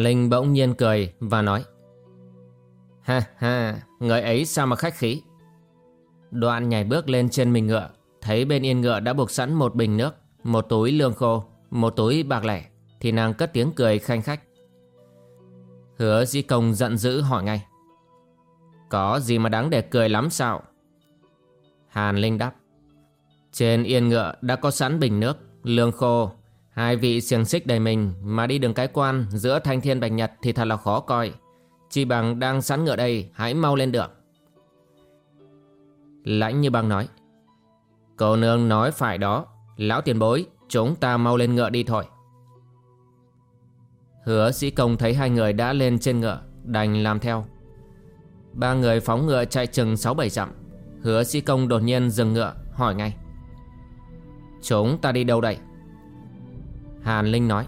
Hàn Linh bỗng nhiên cười và nói Ha ha, người ấy sao mà khách khí? Đoạn nhảy bước lên trên mình ngựa Thấy bên yên ngựa đã buộc sẵn một bình nước Một túi lương khô Một túi bạc lẻ Thì nàng cất tiếng cười khanh khách. Hứa di công giận dữ hỏi ngay Có gì mà đáng để cười lắm sao? Hàn Linh đáp Trên yên ngựa đã có sẵn bình nước Lương khô Hai vị xiềng xích đầy mình mà đi đường cái quan giữa thanh thiên bạch nhật thì thật là khó coi. Chỉ bằng đang sẵn ngựa đây, hãy mau lên đường. Lãnh như băng nói. Cô nương nói phải đó, lão tiền bối, chúng ta mau lên ngựa đi thôi. Hứa sĩ công thấy hai người đã lên trên ngựa, đành làm theo. Ba người phóng ngựa chạy chừng 6-7 dặm. Hứa sĩ công đột nhiên dừng ngựa, hỏi ngay. Chúng ta đi đâu đây? Hàn Linh nói.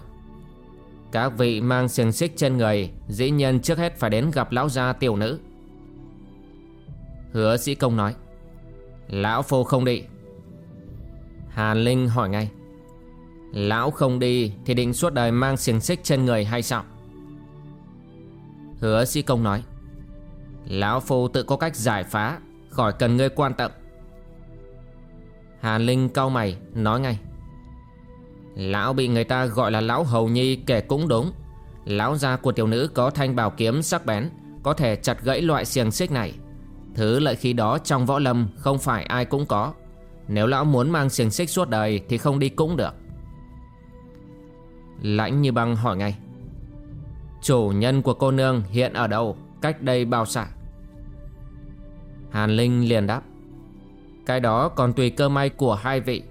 Các vị mang xiềng xích trên người, Dĩ nhiên trước hết phải đến gặp lão gia tiểu nữ. Hứa sĩ công nói. Lão phu không đi. Hàn Linh hỏi ngay. Lão không đi Thì định suốt đời mang xiềng xích trên người hay sao? Hứa sĩ công nói. Lão phu tự có cách giải phá, Khỏi cần ngươi quan tâm. Hàn Linh cau mày, nói ngay. Lão bị người ta gọi là lão hầu nhi kể cũng đúng. Lão gia của tiểu nữ có thanh bảo kiếm sắc bén, Có thể chặt gãy loại xiềng xích này. Thứ lợi khí đó trong võ lâm không phải ai cũng có. Nếu lão muốn mang xiềng xích suốt đời thì không đi cũng được. Lãnh như băng hỏi ngay, Chủ nhân của cô nương hiện ở đâu? Cách đây bao xa? Hàn Linh liền đáp, Cái đó còn tùy cơ may của hai vị.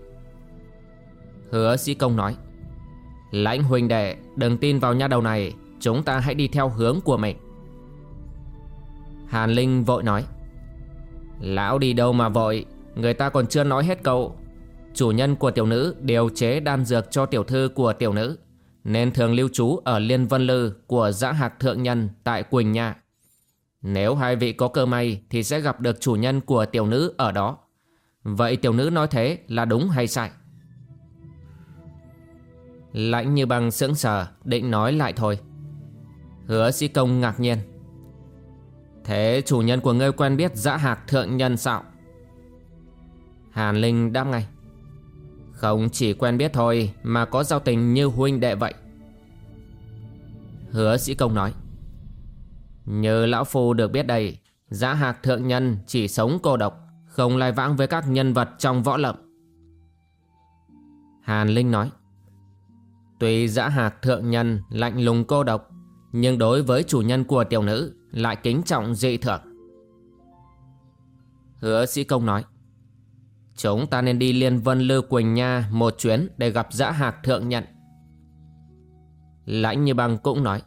Hứa sĩ công nói, Lãnh huynh đệ, Đừng tin vào nha đầu này, Chúng ta hãy đi theo hướng của mình. Hàn Linh vội nói, Lão đi đâu mà vội, Người ta còn chưa nói hết câu. Chủ nhân của tiểu nữ đều chế đan dược cho tiểu thư của tiểu nữ, Nên thường lưu trú ở Liên Vân Lư Của giã hạc thượng nhân tại Quỳnh Nha. Nếu hai vị có cơ may Thì sẽ gặp được chủ nhân của tiểu nữ ở đó. Vậy tiểu nữ nói thế là đúng hay sai? Lãnh như băng sững sờ, Định nói lại thôi. Hứa sĩ công ngạc nhiên. Thế chủ nhân của ngươi quen biết dã hạc thượng nhân sao? Hàn Linh đáp ngay. Không chỉ quen biết thôi, Mà có giao tình như huynh đệ vậy. Hứa sĩ công nói. Như lão phu được biết đây, Dã hạc thượng nhân chỉ sống cô độc, Không lai vãng với các nhân vật trong võ lậm Hàn Linh nói. Tuy dã hạc thượng nhân lạnh lùng cô độc, Nhưng đối với chủ nhân của tiểu nữ Lại kính trọng dị thượng Hứa sĩ công nói, Chúng ta nên đi liên vân lư Quỳnh Nha Một chuyến để gặp dã hạc thượng nhân. Lãnh như băng cũng nói,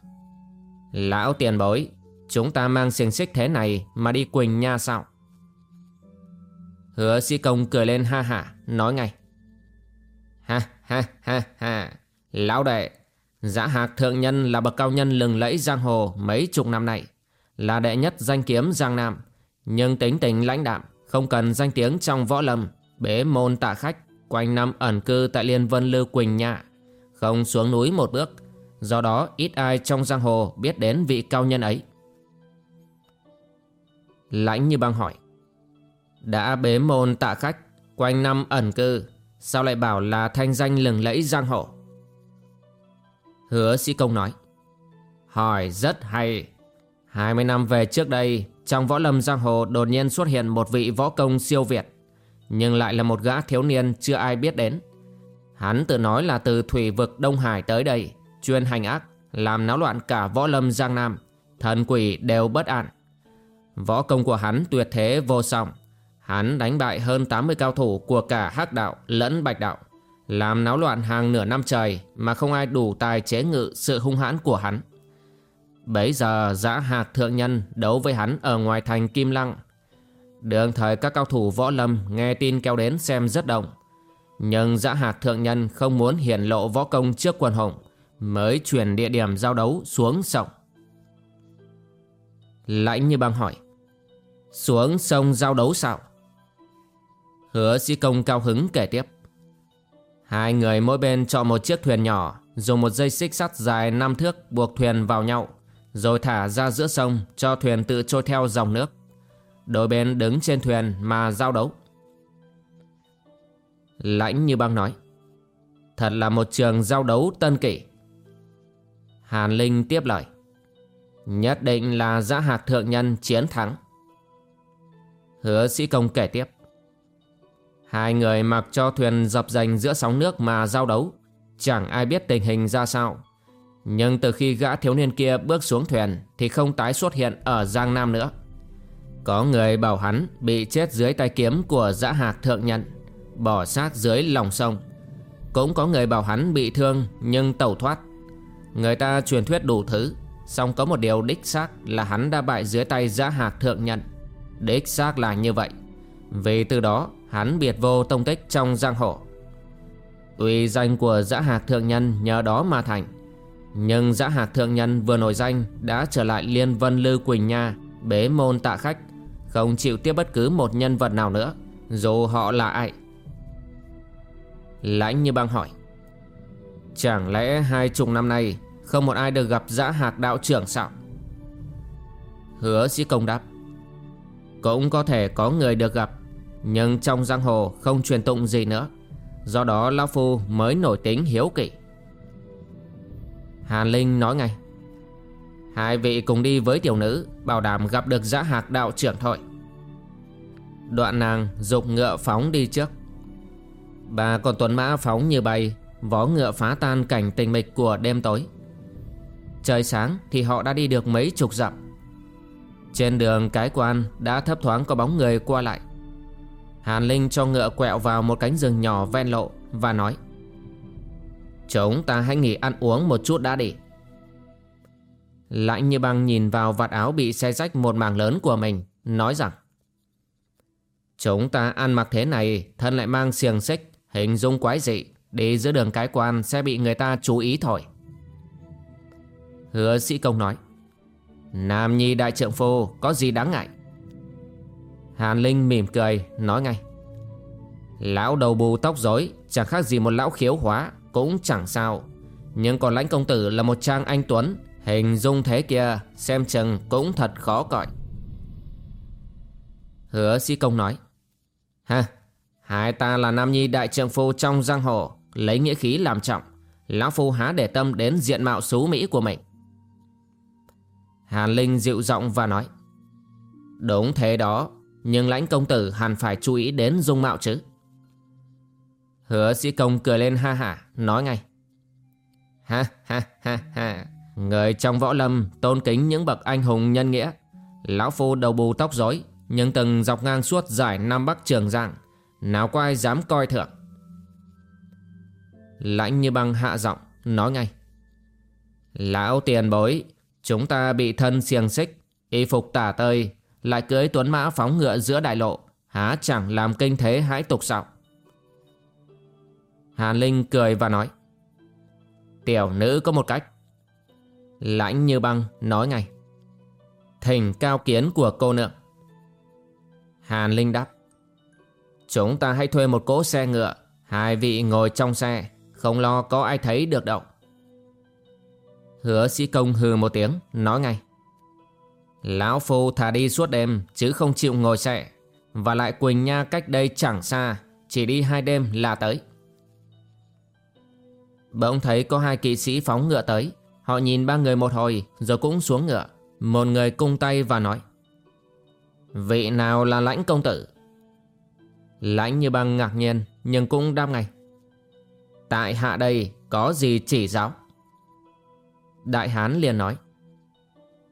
Lão tiền bối, Chúng ta mang xiềng xích thế này Mà đi Quỳnh Nha sao? Hứa sĩ công cười lên ha hả, Nói ngay, Ha ha ha ha. Lão đệ, Giã Hạc Thượng Nhân là bậc cao nhân lừng lẫy giang hồ mấy chục năm nay, là đệ nhất danh kiếm Giang Nam, nhưng tính tình lãnh đạm, không cần danh tiếng trong võ lâm, bế môn tạ khách, quanh năm ẩn cư tại Liên Vân Lư Quỳnh Nhạ, không xuống núi một bước, do đó ít ai trong giang hồ biết đến vị cao nhân ấy. Lãnh như băng hỏi Đã bế môn tạ khách Quanh năm ẩn cư Sao lại bảo là thanh danh lừng lẫy giang hồ? Hứa sĩ công nói. Hỏi rất hay. 20 năm về trước đây, Trong võ lâm giang hồ đột nhiên xuất hiện một vị võ công siêu việt, Nhưng lại là một gã thiếu niên chưa ai biết đến. Hắn tự nói là từ thủy vực Đông Hải tới đây, Chuyên hành ác, Làm náo loạn cả võ lâm giang nam. Thần quỷ đều bất an. Võ công của hắn tuyệt thế vô song. Hắn đánh bại hơn 80 cao thủ của cả hắc đạo lẫn bạch đạo. Làm náo loạn hàng nửa năm trời Mà không ai đủ tài chế ngự sự hung hãn của hắn. Bấy giờ, giã hạc thượng nhân đấu với hắn ở ngoài thành Kim Lăng. Đường thời các cao thủ võ lâm nghe tin kéo đến xem rất đông Nhưng giã hạc thượng nhân không muốn hiển lộ võ công trước quần hùng Mới chuyển địa điểm giao đấu xuống sông. Lãnh như băng hỏi, Xuống sông giao đấu sao? Hứa sĩ công cao hứng kể tiếp Hai người mỗi bên chọn một chiếc thuyền nhỏ, Dùng một dây xích sắt dài 5 thước buộc thuyền vào nhau, Rồi thả ra giữa sông cho thuyền tự trôi theo dòng nước. Đôi bên đứng trên thuyền mà giao đấu. Lãnh như băng nói, Thật là một trường giao đấu tân kỷ. Hàn Linh tiếp lời, Nhất định là giã hạc thượng nhân chiến thắng. Hứa sĩ công kể tiếp Hai người mặc cho thuyền dập dành giữa sóng nước mà giao đấu. Chẳng ai biết tình hình ra sao. Nhưng từ khi gã thiếu niên kia bước xuống thuyền Thì không tái xuất hiện ở Giang Nam nữa. Có người bảo hắn bị chết dưới tay kiếm của dã hạc thượng nhận Bỏ xác dưới lòng sông. Cũng có người bảo hắn bị thương nhưng tẩu thoát. Người ta truyền thuyết đủ thứ, song có một điều đích xác là hắn đã bại dưới tay dã hạc thượng nhận Đích xác là như vậy. Vì từ đó hắn biệt vô tông tích trong giang hồ. Uy danh của dã hạc thượng nhân nhờ đó mà thành. Nhưng dã hạc thượng nhân vừa nổi danh đã trở lại liên vân lư Quỳnh Nha, Bế môn tạ khách, Không chịu tiếp bất cứ một nhân vật nào nữa, Dù họ là ai. Lãnh như băng hỏi, Chẳng lẽ hai chục năm nay Không một ai được gặp dã hạc đạo trưởng sao? Hứa sĩ công đáp, Cũng có thể có người được gặp nhưng trong giang hồ không truyền tụng gì nữa. Do đó Lão Phu mới nổi tính hiếu kỵ. Hàn Linh nói ngay, Hai vị cùng đi với tiểu nữ, Bảo đảm gặp được giã hạc đạo trưởng thôi. Đoạn nàng dục ngựa phóng đi trước. Bà còn tuấn mã phóng như bay, Vó ngựa phá tan cảnh tình mịch của đêm tối. Trời sáng thì họ đã đi được mấy chục dặm. Trên đường cái quan đã thấp thoáng có bóng người qua lại. Hàn Linh cho ngựa quẹo vào một cánh rừng nhỏ ven lộ và nói, Chúng ta hãy nghỉ ăn uống một chút đã đi. Lãnh như băng nhìn vào vạt áo bị xe rách một mảng lớn của mình, Nói rằng, Chúng ta ăn mặc thế này, Thân lại mang xiềng xích, Hình dung quái dị, Đi giữa đường cái quan sẽ bị người ta chú ý thôi Hứa sĩ công nói, Nam nhi đại trượng phu, Có gì đáng ngại? Hàn Linh mỉm cười, nói ngay. Lão đầu bù tóc rối, Chẳng khác gì một lão khiếu hóa, Cũng chẳng sao. Nhưng còn lãnh công tử là một trang anh Tuấn, Hình dung thế kia, Xem chừng cũng thật khó cõi Hứa sĩ công nói. Ha Hai ta là nam nhi đại trượng phu trong giang hồ, Lấy nghĩa khí làm trọng. Lão phu há để tâm đến diện mạo xú mỹ của mình. Hàn Linh dịu giọng và nói. Đúng thế đó nhưng lãnh công tử hẳn phải chú ý đến dung mạo chứ. Hứa sĩ công cười lên ha hả, Nói ngay. Ha ha ha ha. Người trong võ lâm tôn kính những bậc anh hùng nhân nghĩa. Lão phu đầu bù tóc rối, Nhưng từng dọc ngang suốt giải Nam Bắc Trường Giang Nào có ai dám coi thượng Lãnh như băng hạ giọng, Nói ngay. Lão tiền bối, Chúng ta bị thân xiềng xích, Y phục tả tơi. Lại cưới tuấn mã phóng ngựa giữa đại lộ. Há chẳng làm kinh thế hãi tục sao? Hàn Linh cười và nói, Tiểu nữ có một cách. Lãnh như băng nói ngay, Thỉnh cao kiến của cô nương. Hàn Linh đáp, Chúng ta hãy thuê một cỗ xe ngựa, Hai vị ngồi trong xe, Không lo có ai thấy được đâu. Hứa sĩ công hừ một tiếng, Nói ngay Lão Phu thả đi suốt đêm chứ không chịu ngồi xe. Và lại Quỳnh Nha cách đây chẳng xa, chỉ đi hai đêm là tới. Bỗng thấy có hai kỵ sĩ phóng ngựa tới. Họ nhìn ba người một hồi rồi cũng xuống ngựa. Một người cung tay và nói. Vị nào là lãnh công tử? Lãnh như băng ngạc nhiên nhưng cũng đáp ngay. Tại hạ đây có gì chỉ giáo? Đại Hán liền nói.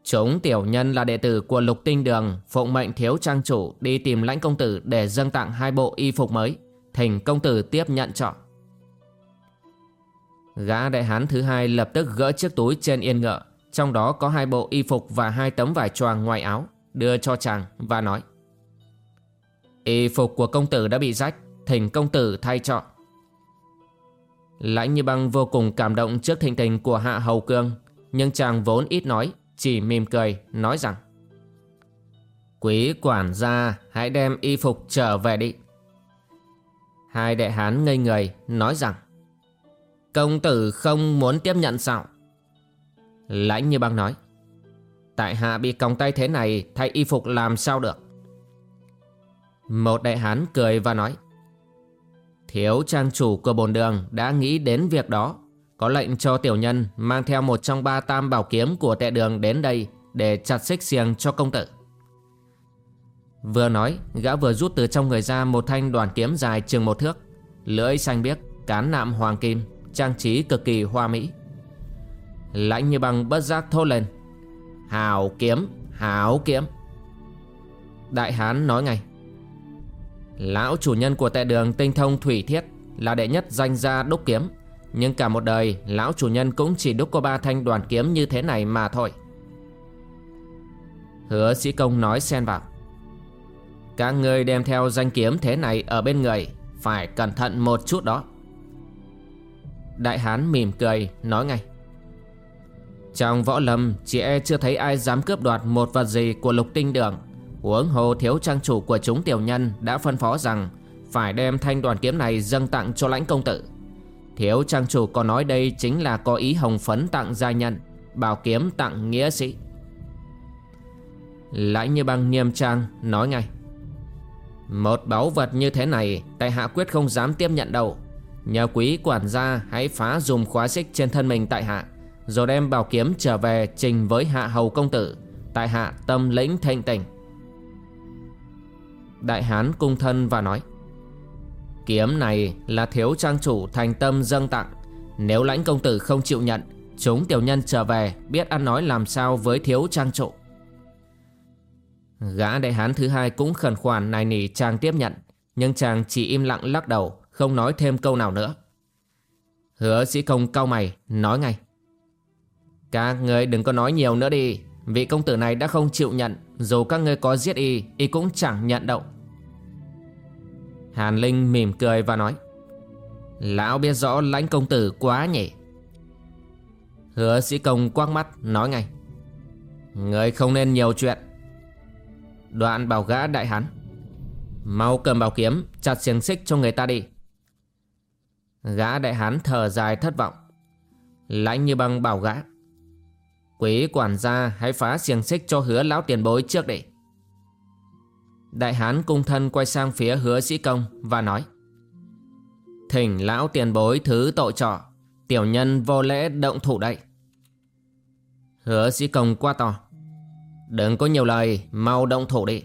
Chúng tiểu nhân là đệ tử của lục tinh đường, Phụng mệnh thiếu trang chủ đi tìm lãnh công tử Để dâng tặng hai bộ y phục mới. Thỉnh công tử tiếp nhận chọn Gã đại hán thứ hai lập tức gỡ chiếc túi trên yên ngựa. Trong đó có hai bộ y phục và hai tấm vải choàng ngoài áo, Đưa cho chàng và nói. Y phục của công tử đã bị rách Thỉnh công tử thay chọn Lãnh như băng vô cùng cảm động trước thịnh tình của hạ hầu cương, Nhưng chàng vốn ít nói chỉ mỉm cười, nói rằng, Quý quản gia, hãy đem y phục trở về đi. Hai đệ hán ngây người, nói rằng, Công tử không muốn tiếp nhận sao? Lãnh như băng nói, Tại hạ bị còng tay thế này, Thay y phục làm sao được? Một đại hán cười và nói, Thiếu trang chủ của bồn đường đã nghĩ đến việc đó có lệnh cho tiểu nhân mang theo một trong ba tam bảo kiếm của tệ đường đến đây để chặt xích xiềng cho công tử. Vừa nói, gã vừa rút từ trong người ra một thanh đoàn kiếm dài chừng một thước, lưỡi xanh biếc, cán nạm hoàng kim, trang trí cực kỳ hoa mỹ. Lãnh như bằng bất giác thốt lên. Hào kiếm, hào kiếm. Đại hán nói ngay. Lão chủ nhân của tệ đường tinh thông thủy thiết là đệ nhất danh gia đúc kiếm nhưng cả một đời, lão chủ nhân cũng chỉ đúc có ba thanh đoàn kiếm như thế này mà thôi. Hứa sĩ công nói xen vào. Các ngươi đem theo danh kiếm thế này ở bên người, Phải cẩn thận một chút đó. Đại hán mỉm cười, nói ngay. Trong võ lâm, chị e chưa thấy ai dám cướp đoạt một vật gì của lục tinh đường. Huống hồ thiếu trang chủ của chúng tiểu nhân đã phân phó rằng Phải đem thanh đoàn kiếm này dâng tặng cho lãnh công tử. Thiếu trang chủ có nói đây chính là có ý hồng phấn tặng gia nhân, Bảo kiếm tặng nghĩa sĩ. Lãnh như băng nghiêm trang nói ngay, Một báu vật như thế này, Tại hạ quyết không dám tiếp nhận đâu. Nhờ quý quản gia hãy phá dùm khóa xích trên thân mình tại hạ, Rồi đem bảo kiếm trở về trình với hạ hầu công tử, Tại hạ tâm lĩnh thanh tình. Đại hán cung thân và nói Kiếm này là thiếu trang chủ thành tâm dâng tặng. Nếu lãnh công tử không chịu nhận, Chúng tiểu nhân trở về biết ăn nói làm sao với thiếu trang chủ. Gã đại hán thứ hai cũng khẩn khoản nài nỉ chàng tiếp nhận, Nhưng chàng chỉ im lặng lắc đầu, Không nói thêm câu nào nữa. Hứa sĩ công cau mày, Nói ngay. Các người đừng có nói nhiều nữa đi, Vị công tử này đã không chịu nhận, Dù các ngươi có giết y Y cũng chẳng nhận động Hàn Linh mỉm cười và nói, Lão biết rõ lãnh công tử quá nhỉ. Hứa sĩ công quắc mắt, nói ngay, Người không nên nhiều chuyện. Đoạn bảo gã đại hán, Mau cầm bảo kiếm, Chặt xiềng xích cho người ta đi. Gã đại hán thở dài thất vọng, Lãnh như băng bảo gã, Quý quản gia hãy phá xiềng xích cho hứa lão tiền bối trước đi. Đại hán cung thân quay sang phía hứa sĩ công và nói, Thỉnh lão tiền bối thứ tội trọ, Tiểu nhân vô lễ động thủ đây. Hứa sĩ công qua to, Đừng có nhiều lời, Mau động thủ đi.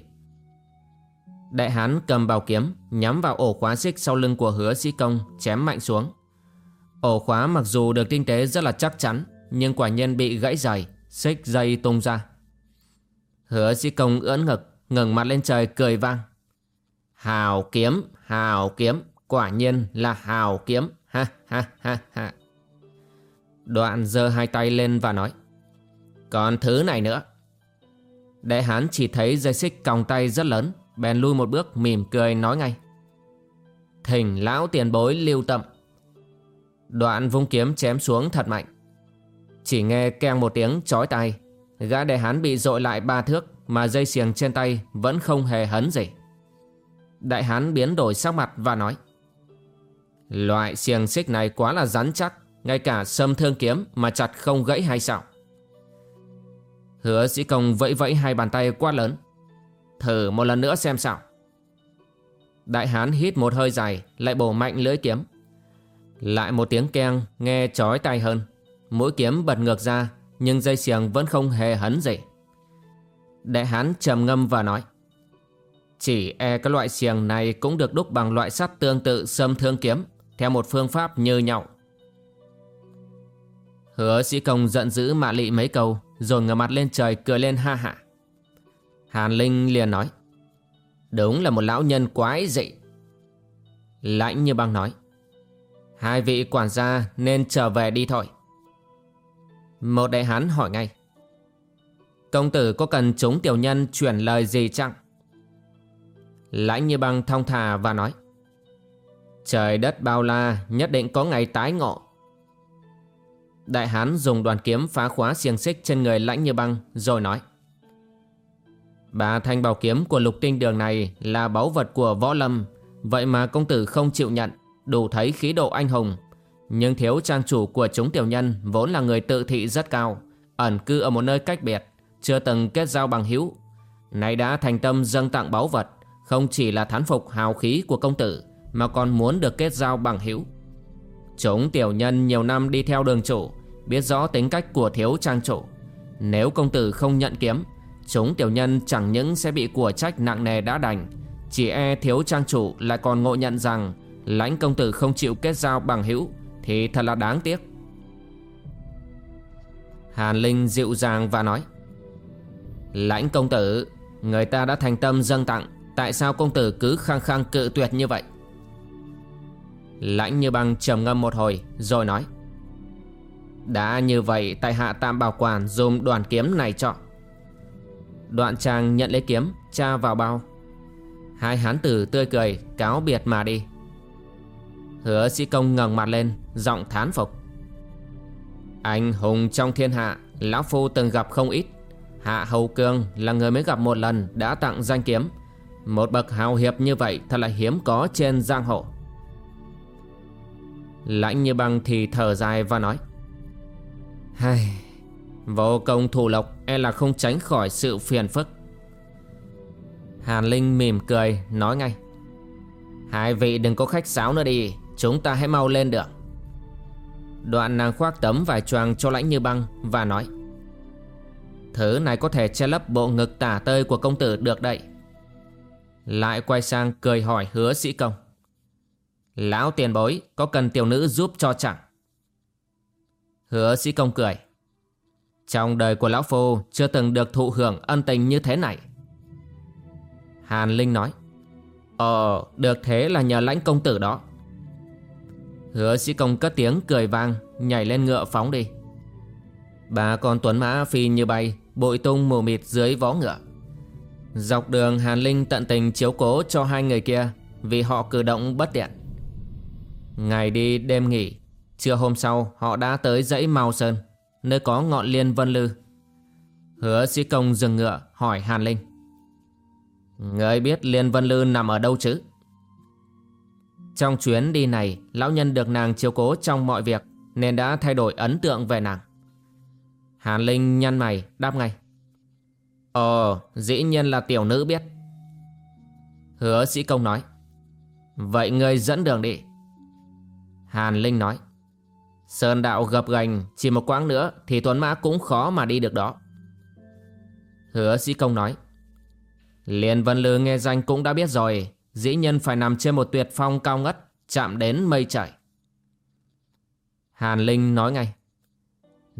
Đại hán cầm bào kiếm, Nhắm vào ổ khóa xích sau lưng của hứa sĩ công, Chém mạnh xuống. Ổ khóa mặc dù được tinh tế rất là chắc chắn, Nhưng quả nhiên bị gãy dày Xích dây tung ra. Hứa sĩ công ưỡn ngực ngẩng mặt lên trời cười vang. Hào kiếm, hào kiếm, quả nhiên là hào kiếm, ha ha ha ha. Đoạn giơ hai tay lên và nói. Còn thứ này nữa. Đại hán chỉ thấy dây xích còng tay rất lớn, bèn lui một bước mỉm cười nói ngay. Thỉnh lão tiền bối lưu tâm. Đoạn vung kiếm chém xuống thật mạnh. Chỉ nghe keng một tiếng chói tai, gã đại hán bị dội lại ba thước mà dây xiềng trên tay vẫn không hề hấn gì. Đại hán biến đổi sắc mặt và nói, Loại xiềng xích này quá là rắn chắc, Ngay cả sâm thương kiếm mà chặt không gãy hay sao? Hứa sĩ công vẫy vẫy hai bàn tay quát lớn, Thử một lần nữa xem sao. Đại hán hít một hơi dài, Lại bổ mạnh lưỡi kiếm. Lại một tiếng keng nghe chói tai hơn. Mũi kiếm bật ngược ra, Nhưng dây xiềng vẫn không hề hấn gì. Đại hán trầm ngâm và nói, Chỉ e cái loại xiềng này cũng được đúc bằng loại sắt tương tự sâm thương kiếm, Theo một phương pháp như nhau. Hứa sĩ công giận dữ mạ lị mấy câu, Rồi ngửa mặt lên trời cười lên ha hạ Hàn Linh liền nói, Đúng là một lão nhân quái dị. Lãnh như băng nói, Hai vị quản gia nên trở về đi thôi. Một đại hán hỏi ngay Công tử có cần chúng tiểu nhân chuyển lời gì chăng? Lãnh như băng thong thả và nói, Trời đất bao la, nhất định có ngày tái ngộ. Đại hán dùng đoàn kiếm phá khóa xiềng xích trên người lãnh như băng, rồi nói Bà thanh bảo kiếm của lục tinh đường này là báu vật của võ lâm, Vậy mà công tử không chịu nhận, Đủ thấy khí độ anh hùng. Nhưng thiếu trang chủ của chúng tiểu nhân Vốn là người tự thị rất cao, Ẩn cư ở một nơi cách biệt. Chưa từng kết giao bằng hữu. Nay đã thành tâm dâng tặng báu vật, Không chỉ là thán phục hào khí của công tử, Mà còn muốn được kết giao bằng hữu. Chúng tiểu nhân nhiều năm đi theo đường chủ, Biết rõ tính cách của thiếu trang chủ. Nếu công tử không nhận kiếm, Chúng tiểu nhân chẳng những sẽ bị của trách nặng nề đã đành. Chỉ e thiếu trang chủ lại còn ngộ nhận rằng Lãnh công tử không chịu kết giao bằng hữu Thì thật là đáng tiếc. Hàn Linh dịu dàng và nói Lãnh công tử, Người ta đã thành tâm dâng tặng, Tại sao công tử cứ khăng khăng cự tuyệt như vậy? Lãnh như băng trầm ngâm một hồi, Rồi nói, Đã như vậy, tại hạ tạm bảo quản Dùng đoàn kiếm này cho. Đoạn chàng nhận lấy kiếm, Cha vào bao. Hai hán tử tươi cười, cáo biệt mà đi. Hứa sĩ công ngẩng mặt lên, Giọng thán phục, Anh hùng trong thiên hạ, Lão Phu từng gặp không ít Hạ Hầu Cương là người mới gặp một lần Đã tặng danh kiếm. Một bậc hào hiệp như vậy Thật là hiếm có trên giang hồ. Lãnh như băng thì thở dài và nói Hây, Vô công thủ lộc e là không tránh khỏi sự phiền phức. Hàn Linh mỉm cười nói ngay Hai vị đừng có khách sáo nữa đi Chúng ta hãy mau lên được. Đoạn nàng khoác tấm vải choàng cho lãnh như băng Và nói Thứ này có thể che lấp bộ ngực tả tơi của công tử được đậy Lại quay sang cười hỏi hứa sĩ công. Lão tiền bối, có cần tiểu nữ giúp cho chẳng? Hứa sĩ công cười. Trong đời của Lão Phu, chưa từng được thụ hưởng ân tình như thế này. Hàn Linh nói. Ờ được thế là nhờ lãnh công tử đó. Hứa sĩ công cất tiếng cười vang, Nhảy lên ngựa phóng đi. Bà con tuấn mã phi như bay Bội tung mù mịt dưới vó ngựa Dọc đường Hàn Linh tận tình chiếu cố cho hai người kia Vì họ cử động bất tiện Ngày đi đêm nghỉ Trưa hôm sau họ đã tới dãy Mao Sơn nơi có ngọn liên vân lư. Hứa sĩ công dừng ngựa hỏi Hàn Linh. Người biết liên vân lư nằm ở đâu chứ? Trong chuyến đi này, lão nhân được nàng chiếu cố trong mọi việc nên đã thay đổi ấn tượng về nàng. Hàn Linh nhăn mày đáp ngay. Ồ, dĩ nhiên là tiểu nữ biết. Hứa sĩ công nói. Vậy ngươi dẫn đường đi. Hàn Linh nói. Sơn đạo gập gành Chỉ một quãng nữa thì Tuấn Mã cũng khó mà đi được đó Hứa sĩ công nói Liên Vân Lư nghe danh cũng đã biết rồi Dĩ nhân phải nằm trên một tuyệt phong cao ngất Chạm đến mây trời Hàn Linh nói ngay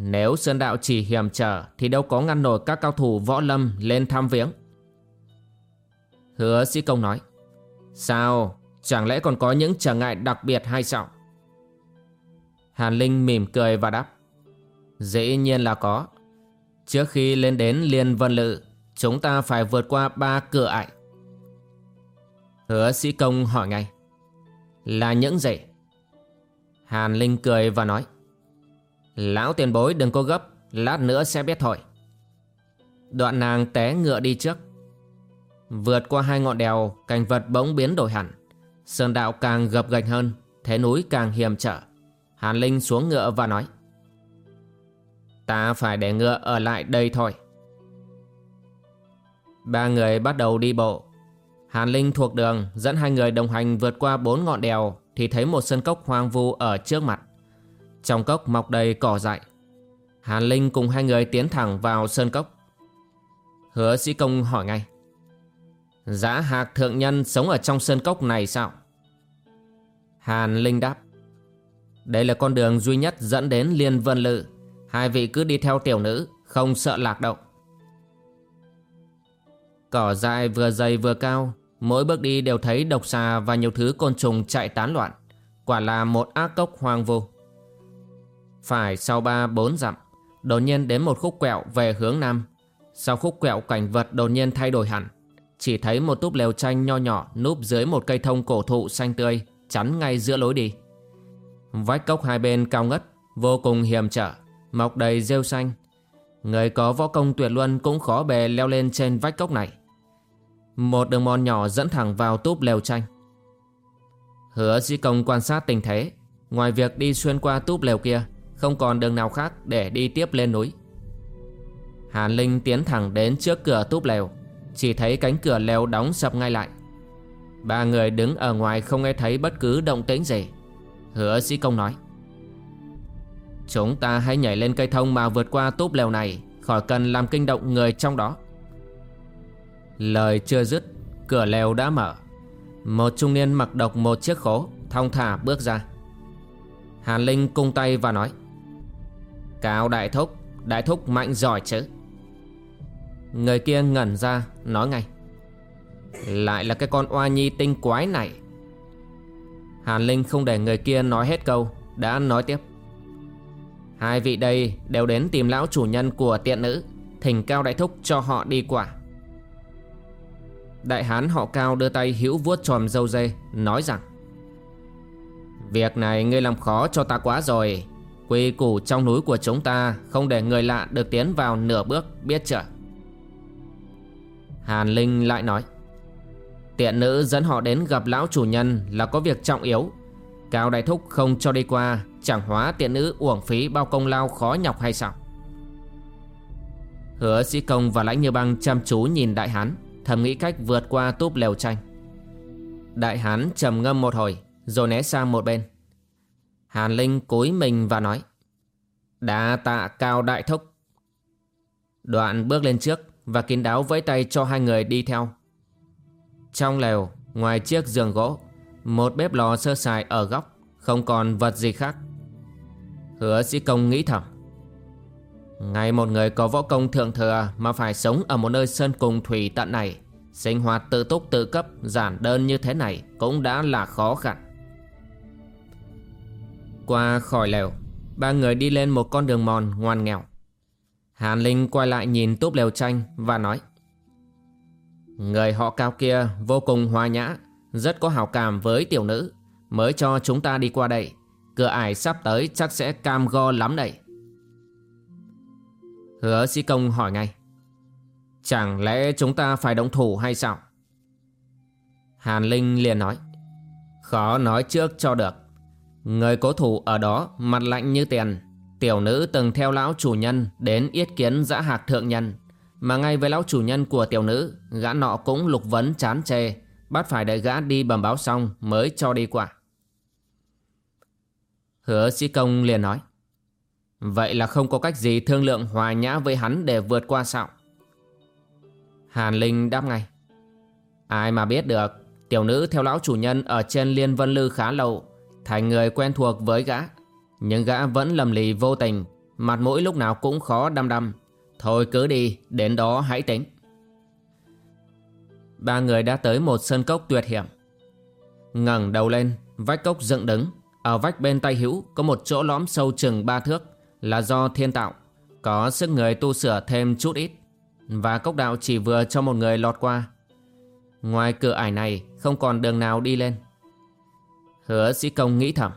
nếu Sơn Đạo chỉ hiểm trở, Thì đâu có ngăn nổi các cao thủ võ lâm lên thăm viếng. Hứa sĩ công nói, Sao? Chẳng lẽ còn có những trở ngại đặc biệt hay sao? Hàn Linh mỉm cười và đáp, Dĩ nhiên là có. Trước khi lên đến Liên Vân Lự, Chúng ta phải vượt qua ba cửa ải. Hứa sĩ công hỏi ngay, Là những gì? Hàn Linh cười và nói Lão tiền bối đừng có gấp, Lát nữa sẽ biết thôi. Đoạn nàng té ngựa đi trước. Vượt qua hai ngọn đèo, Cảnh vật bỗng biến đổi hẳn. Sơn đạo càng gập gành hơn, Thế núi càng hiểm trở. Hàn Linh xuống ngựa và nói, Ta phải để ngựa ở lại đây thôi. Ba người bắt đầu đi bộ. Hàn Linh thuộc đường, dẫn hai người đồng hành vượt qua bốn ngọn đèo, thì thấy một sân cốc hoang vu ở trước mặt. Trong cốc mọc đầy cỏ dại. Hàn Linh cùng hai người tiến thẳng vào sơn cốc. Hứa sĩ công hỏi ngay. Giã hạc thượng nhân sống ở trong sơn cốc này sao? Hàn Linh đáp. Đây là con đường duy nhất dẫn đến Liên Vân Lự. Hai vị cứ đi theo tiểu nữ, không sợ lạc động. Cỏ dại vừa dày vừa cao, mỗi bước đi đều thấy độc xà và nhiều thứ côn trùng chạy tán loạn. Quả là một ác cốc hoang vô phải sau ba bốn dặm, đột nhiên đến một khúc quẹo về hướng nam. Sau khúc quẹo cảnh vật đột nhiên thay đổi hẳn. Chỉ thấy một túp lều tranh nho nhỏ núp dưới một cây thông cổ thụ xanh tươi, chắn ngay giữa lối đi. Vách cốc hai bên cao ngất, vô cùng hiểm trở, mọc đầy rêu xanh. Người có võ công tuyệt luân cũng khó bề leo lên trên vách cốc này. Một đường mòn nhỏ dẫn thẳng vào túp lều tranh. Hứa di công quan sát tình thế, ngoài việc đi xuyên qua túp lều kia, không còn đường nào khác để đi tiếp lên núi. Hàn Linh tiến thẳng đến trước cửa túp lều, chỉ thấy cánh cửa lều đóng sập ngay lại. Ba người đứng ở ngoài không nghe thấy bất cứ động tĩnh gì. Hứa sĩ công nói. Chúng ta hãy nhảy lên cây thông mà vượt qua túp lều này, khỏi cần làm kinh động người trong đó. Lời chưa dứt, cửa lều đã mở. Một trung niên mặc độc một chiếc khố, thong thả bước ra. Hàn Linh cung tay và nói. Cao đại thúc, đại thúc mạnh giỏi chứ. Người kia ngẩn ra, nói ngay. Lại là cái con oa nhi tinh quái này. Hàn Linh không để người kia nói hết câu, đã nói tiếp. Hai vị đây đều đến tìm lão chủ nhân của tiện nữ, thỉnh cao đại thúc cho họ đi quả. Đại hán họ cao đưa tay hữu vuốt tròm dâu dê Nói rằng Việc này ngươi làm khó cho ta quá rồi Quy củ trong núi của chúng ta Không để người lạ được tiến vào nửa bước, Biết chưa? Hàn Linh lại nói, Tiện nữ dẫn họ đến gặp lão chủ nhân Là có việc trọng yếu. Cao Đại Thúc không cho đi qua, Chẳng hóa tiện nữ uổng phí bao công lao khó nhọc hay sao? Hứa sĩ công và lãnh như băng chăm chú nhìn đại hán, Thầm nghĩ cách vượt qua túp lều tranh. Đại hán trầm ngâm một hồi, Rồi né sang một bên. Hàn Linh cúi mình và nói Đa tạ cao đại thúc. Đoạn bước lên trước Và kín đáo vẫy tay cho hai người đi theo. Trong lều Ngoài chiếc giường gỗ Một bếp lò sơ sài ở góc Không còn vật gì khác. Hứa sĩ công nghĩ thầm ngày một người có võ công thượng thừa mà phải sống ở một nơi sơn cùng thủy tận này, sinh hoạt tự túc tự cấp, giản đơn như thế này cũng đã là khó khăn. Qua khỏi lều, ba người đi lên một con đường mòn ngoan nghèo. Hàn Linh quay lại nhìn túp lều tranh và nói Người họ cao kia vô cùng hoa nhã, rất có hào cảm với tiểu nữ, mới cho chúng ta đi qua đây. Cửa ải sắp tới chắc sẽ cam go lắm đây. Hứa sĩ công hỏi ngay Chẳng lẽ chúng ta phải động thủ hay sao Hàn Linh liền nói Khó nói trước cho được Người cố thủ ở đó mặt lạnh như tiền Tiểu nữ từng theo lão chủ nhân đến yết kiến dã hạc thượng nhân Mà ngay với lão chủ nhân của tiểu nữ Gã nọ cũng lục vấn chán chê Bắt phải đợi gã đi bẩm báo xong mới cho đi qua Hứa sĩ công liền nói Vậy là không có cách gì thương lượng hòa nhã với hắn để vượt qua sao? Hàn Linh đáp ngay. Ai mà biết được, tiểu nữ theo lão chủ nhân ở trên Liên Vân Lư khá lâu, thành người quen thuộc với gã. Nhưng gã vẫn lầm lì vô tình, mặt mũi lúc nào cũng khó đăm đăm. Thôi cứ đi, đến đó hãy tính. Ba người đã tới một sân cốc tuyệt hiểm. ngẩng đầu lên, vách cốc dựng đứng. Ở vách bên tay hữu có một chỗ lõm sâu chừng ba thước là do thiên tạo, có sức người tu sửa thêm chút ít, và cốc đạo chỉ vừa cho một người lọt qua. Ngoài cửa ải này không còn đường nào đi lên. Hứa sĩ công nghĩ thầm.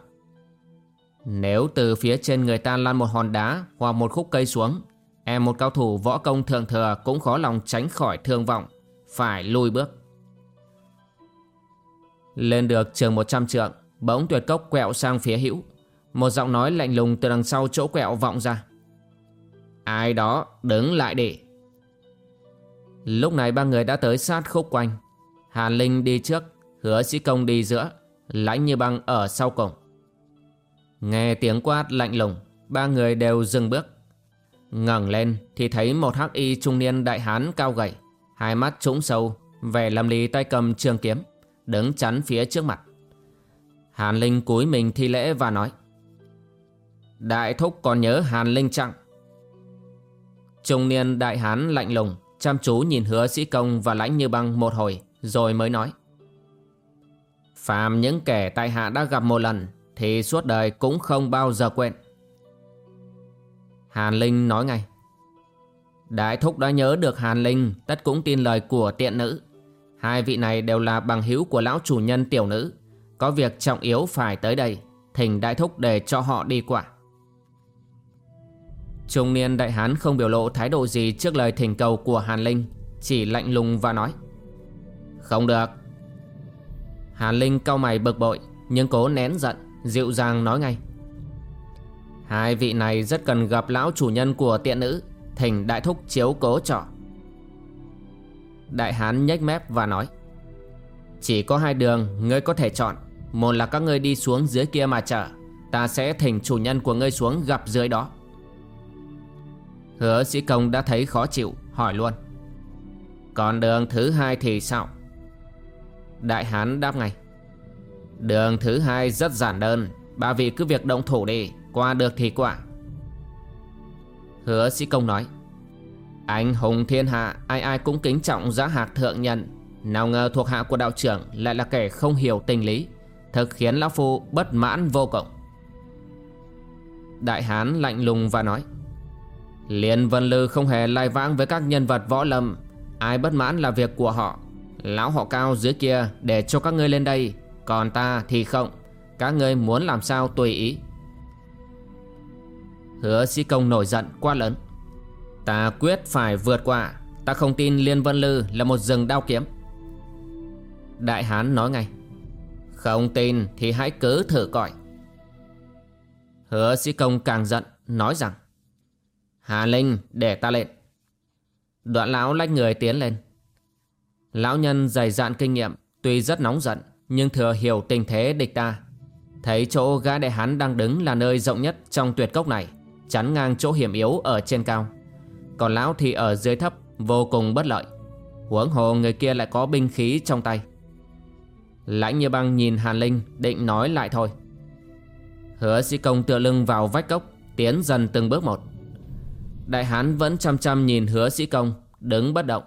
Nếu từ phía trên người ta lan một hòn đá hoặc một khúc cây xuống, em một cao thủ võ công thường thừa cũng khó lòng tránh khỏi thương vọng, phải lùi bước. Lên được trường 100 trượng, bỗng tuyệt cốc quẹo sang phía hữu. Một giọng nói lạnh lùng từ đằng sau chỗ quẹo vọng ra Ai đó đứng lại để. Lúc này ba người đã tới sát khúc quanh Hàn Linh đi trước Hứa sĩ công đi giữa Lãnh như băng ở sau cổng. Nghe tiếng quát lạnh lùng, Ba người đều dừng bước. Ngẩng lên thì thấy một hắc y trung niên đại hán cao gầy, Hai mắt trũng sâu, Vẻ lầm lì tay cầm trường kiếm, Đứng chắn phía trước mặt. Hàn Linh cúi mình thi lễ và nói, Đại thúc còn nhớ Hàn Linh chăng? Trung niên đại hán lạnh lùng, Chăm chú nhìn hứa sĩ công và lãnh như băng một hồi, Rồi mới nói Phàm những kẻ tại hạ đã gặp một lần, Thì suốt đời cũng không bao giờ quên. Hàn Linh nói ngay. Đại thúc đã nhớ được Hàn Linh, Tất cũng tin lời của tiện nữ. Hai vị này đều là bằng hữu của lão chủ nhân tiểu nữ. Có việc trọng yếu phải tới đây, Thỉnh đại thúc để cho họ đi qua. Trung niên đại hán không biểu lộ thái độ gì trước lời thỉnh cầu của Hàn Linh, Chỉ lạnh lùng và nói. Không được. Hàn Linh cau mày bực bội, Nhưng cố nén giận, Dịu dàng nói ngay. Hai vị này rất cần gặp lão chủ nhân của tiện nữ, Thỉnh đại thúc chiếu cố trọ. Đại hán nhếch mép và nói, Chỉ có hai đường, ngươi có thể chọn. Một là các ngươi đi xuống dưới kia mà chờ, Ta sẽ thỉnh chủ nhân của ngươi xuống gặp dưới đó. Hứa sĩ công đã thấy khó chịu, Hỏi luôn, Còn đường thứ hai thì sao? Đại hán đáp ngay. Đường thứ hai rất giản đơn. Ba vị cứ việc động thủ đi, Qua được thì quả Hứa sĩ công nói, Anh hùng thiên hạ, Ai ai cũng kính trọng giá hạc thượng nhân. Nào ngờ thuộc hạ của đạo trưởng Lại là kẻ không hiểu tình lý, Thực khiến Lão Phu bất mãn vô cộng. Đại hán lạnh lùng và nói, Liên Vân Lư không hề lai vãng với các nhân vật võ lâm. Ai bất mãn là việc của họ. Lão họ cao dưới kia để cho các ngươi lên đây, Còn ta thì không. Các ngươi muốn làm sao tùy ý. Hứa sĩ công nổi giận quá lớn. Ta quyết phải vượt qua. Ta không tin Liên Vân Lư là một rừng đao kiếm. Đại Hán nói ngay. Không tin thì hãy cứ thử coi. Hứa sĩ công càng giận, Nói rằng. Hà Linh, để ta lên. Đoạn lão lách người tiến lên. Lão nhân dày dạn kinh nghiệm, Tuy rất nóng giận, Nhưng thừa hiểu tình thế địch ta. Thấy chỗ gã đại hán đang đứng là nơi rộng nhất Trong tuyệt cốc này, Chắn ngang chỗ hiểm yếu ở trên cao. Còn lão thì ở dưới thấp, Vô cùng bất lợi. Huống hồ người kia lại có binh khí trong tay. Lãnh như băng nhìn Hàn Linh, Định nói lại thôi. Hứa sĩ công tựa lưng vào vách cốc, Tiến dần từng bước một. Đại hán vẫn chăm chăm nhìn hứa sĩ công, Đứng bất động.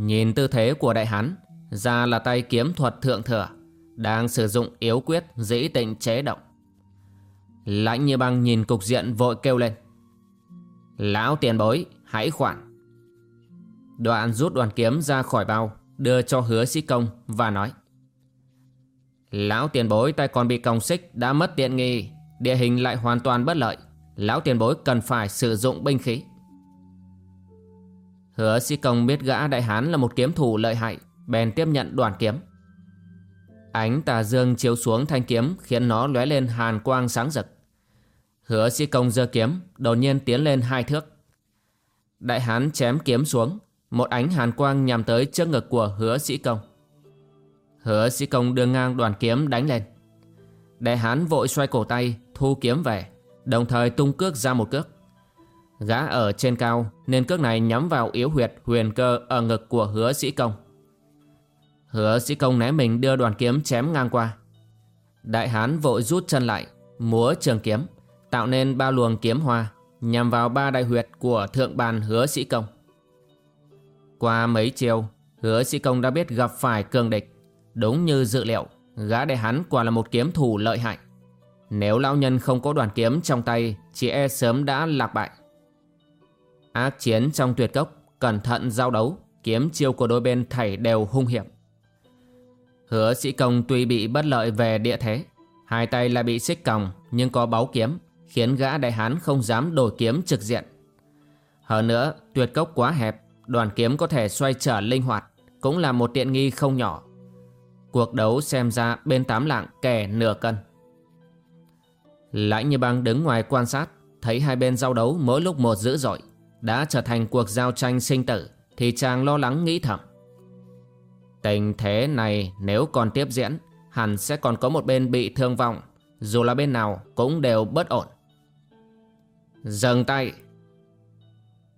Nhìn tư thế của đại hán Ra là tay kiếm thuật thượng thừa, Đang sử dụng yếu quyết dĩ tịnh chế động. Lãnh như băng nhìn cục diện vội kêu lên. Lão tiền bối, hãy khoản. Đoạn rút đoàn kiếm ra khỏi bao, Đưa cho hứa sĩ công và nói. Lão tiền bối, tay còn bị còng xích đã mất tiện nghi, Địa hình lại hoàn toàn bất lợi. Lão tiền bối cần phải sử dụng binh khí. Hứa sĩ công biết gã đại hán là một kiếm thủ lợi hại, Bèn tiếp nhận đoàn kiếm. Ánh tà dương chiếu xuống thanh kiếm, Khiến nó lóe lên hàn quang sáng rực. Hứa sĩ công giơ kiếm, Đột nhiên tiến lên hai thước. Đại hán chém kiếm xuống, Một ánh hàn quang nhằm tới trước ngực của hứa sĩ công. Hứa sĩ công đưa ngang đoàn kiếm đánh lên. Đại hán vội xoay cổ tay, Thu kiếm về, Đồng thời tung cước ra một cước. Gã ở trên cao nên cước này nhắm vào yếu huyệt huyền cơ ở ngực của hứa sĩ công. Hứa sĩ công né mình đưa đoàn kiếm chém ngang qua. Đại hán vội rút chân lại, múa trường kiếm, tạo nên ba luồng kiếm hoa nhằm vào ba đại huyệt của thượng bàn hứa sĩ công. Qua mấy chiều, hứa sĩ công đã biết gặp phải cường địch. Đúng như dự liệu, gã đại hán quả là một kiếm thủ lợi hại. Nếu lão nhân không có đoàn kiếm trong tay, chỉ e sớm đã lạc bại. Ác chiến trong tuyệt cốc, cẩn thận giao đấu, kiếm chiêu của đôi bên thảy đều hung hiểm. Hứa sĩ công tuy bị bất lợi về địa thế, hai tay lại bị xích còng nhưng có báu kiếm, khiến gã đại hán không dám đổi kiếm trực diện. Hơn nữa, tuyệt cốc quá hẹp, đoàn kiếm có thể xoay trở linh hoạt, cũng là một tiện nghi không nhỏ. Cuộc đấu xem ra bên tám lạng kẻ nửa cân. Lãnh như băng đứng ngoài quan sát, thấy hai bên giao đấu mỗi lúc một dữ dội đã trở thành cuộc giao tranh sinh tử, Thì chàng lo lắng nghĩ thầm. Tình thế này nếu còn tiếp diễn, Hẳn sẽ còn có một bên bị thương vong, Dù là bên nào cũng đều bất ổn. Dừng tay.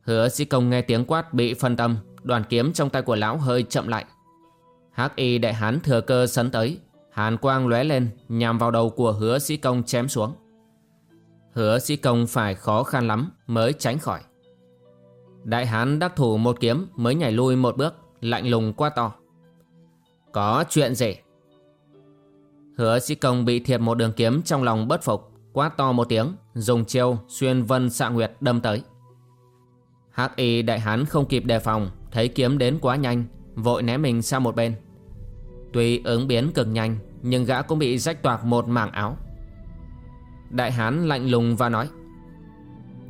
Hứa sĩ công nghe tiếng quát bị phân tâm, Đoàn kiếm trong tay của lão hơi chậm lại. Hắc y đại hán thừa cơ sấn tới, Hàn quang lóe lên, nhằm vào đầu của hứa sĩ công chém xuống. Hứa sĩ công phải khó khăn lắm mới tránh khỏi. Đại hán đắc thủ một kiếm mới nhảy lui một bước, Lạnh lùng quá to. Có chuyện gì? Hứa sĩ công bị thiệt một đường kiếm trong lòng bất phục Quát to một tiếng, Dùng chiêu xuyên vân xạ nguyệt đâm tới. Hắc y đại hán không kịp đề phòng, Thấy kiếm đến quá nhanh, Vội né mình sang một bên. Tuy ứng biến cực nhanh, Nhưng gã cũng bị rách toạc một mảng áo. Đại hán lạnh lùng và nói,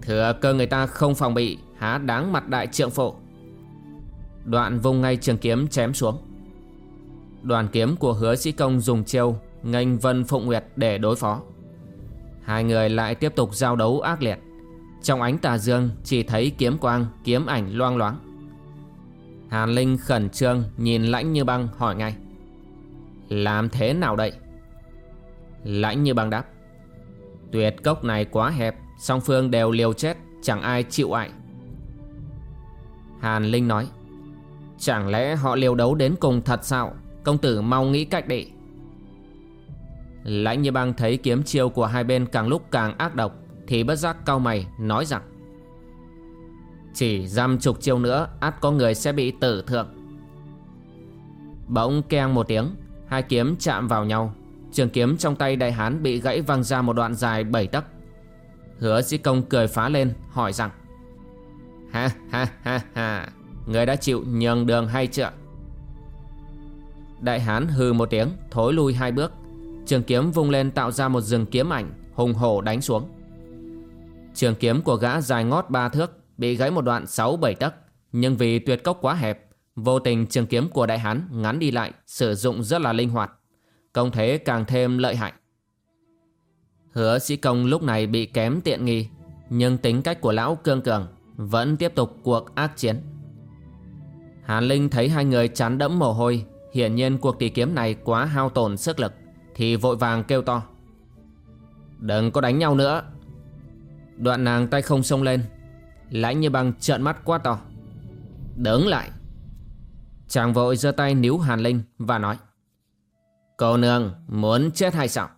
Thừa cơ người ta không phòng bị Há đáng mặt đại trượng phụ. Đoạn vung ngay trường kiếm chém xuống. Đoàn kiếm của hứa sĩ công dùng chiêu nghênh Vân Phụng Nguyệt để đối phó. Hai người lại tiếp tục giao đấu ác liệt. Trong ánh tà dương chỉ thấy kiếm quang, kiếm ảnh loang loáng. Hàn Linh khẩn trương nhìn lãnh như băng hỏi ngay. Làm thế nào đây? Lãnh như băng đáp. Tuyệt cốc này quá hẹp Song phương đều liều chết Chẳng ai chịu ai Hàn Linh nói. Chẳng lẽ họ liều đấu đến cùng thật sao? Công tử mau nghĩ cách đi. Lãnh như băng thấy kiếm chiêu của hai bên càng lúc càng ác độc, Thì bất giác cau mày, nói rằng. Chỉ dăm chục chiêu nữa át có người sẽ bị tử thượng. Bỗng keng một tiếng, Hai kiếm chạm vào nhau. Trường kiếm trong tay đại hán bị gãy văng ra một đoạn dài bảy tấc. Hứa sĩ công cười phá lên, hỏi rằng. Ha ha ha ha. Người đã chịu nhường đường hay chưa? Đại hán hừ một tiếng, Thối lui hai bước. Trường kiếm vung lên tạo ra một rừng kiếm ảnh, Hùng hổ đánh xuống. Trường kiếm của gã dài ngót ba thước, Bị gãy một đoạn sáu bảy tấc. Nhưng vì tuyệt cốc quá hẹp, Vô tình trường kiếm của đại hán ngắn đi lại, Sử dụng rất là linh hoạt. Công thế càng thêm lợi hại. Hứa sĩ công lúc này bị kém tiện nghi, Nhưng tính cách của lão cương cường. Vẫn tiếp tục cuộc ác chiến. Hàn Linh thấy hai người chán đẫm mồ hôi, Hiển nhiên cuộc tỷ kiếm này quá hao tổn sức lực, Thì vội vàng kêu to. Đừng có đánh nhau nữa. Đoạn nàng tay không xông lên, Lãnh như băng trợn mắt quá to. Đứng lại. Chàng vội giơ tay níu Hàn Linh và nói, Cô nương muốn chết hay sao?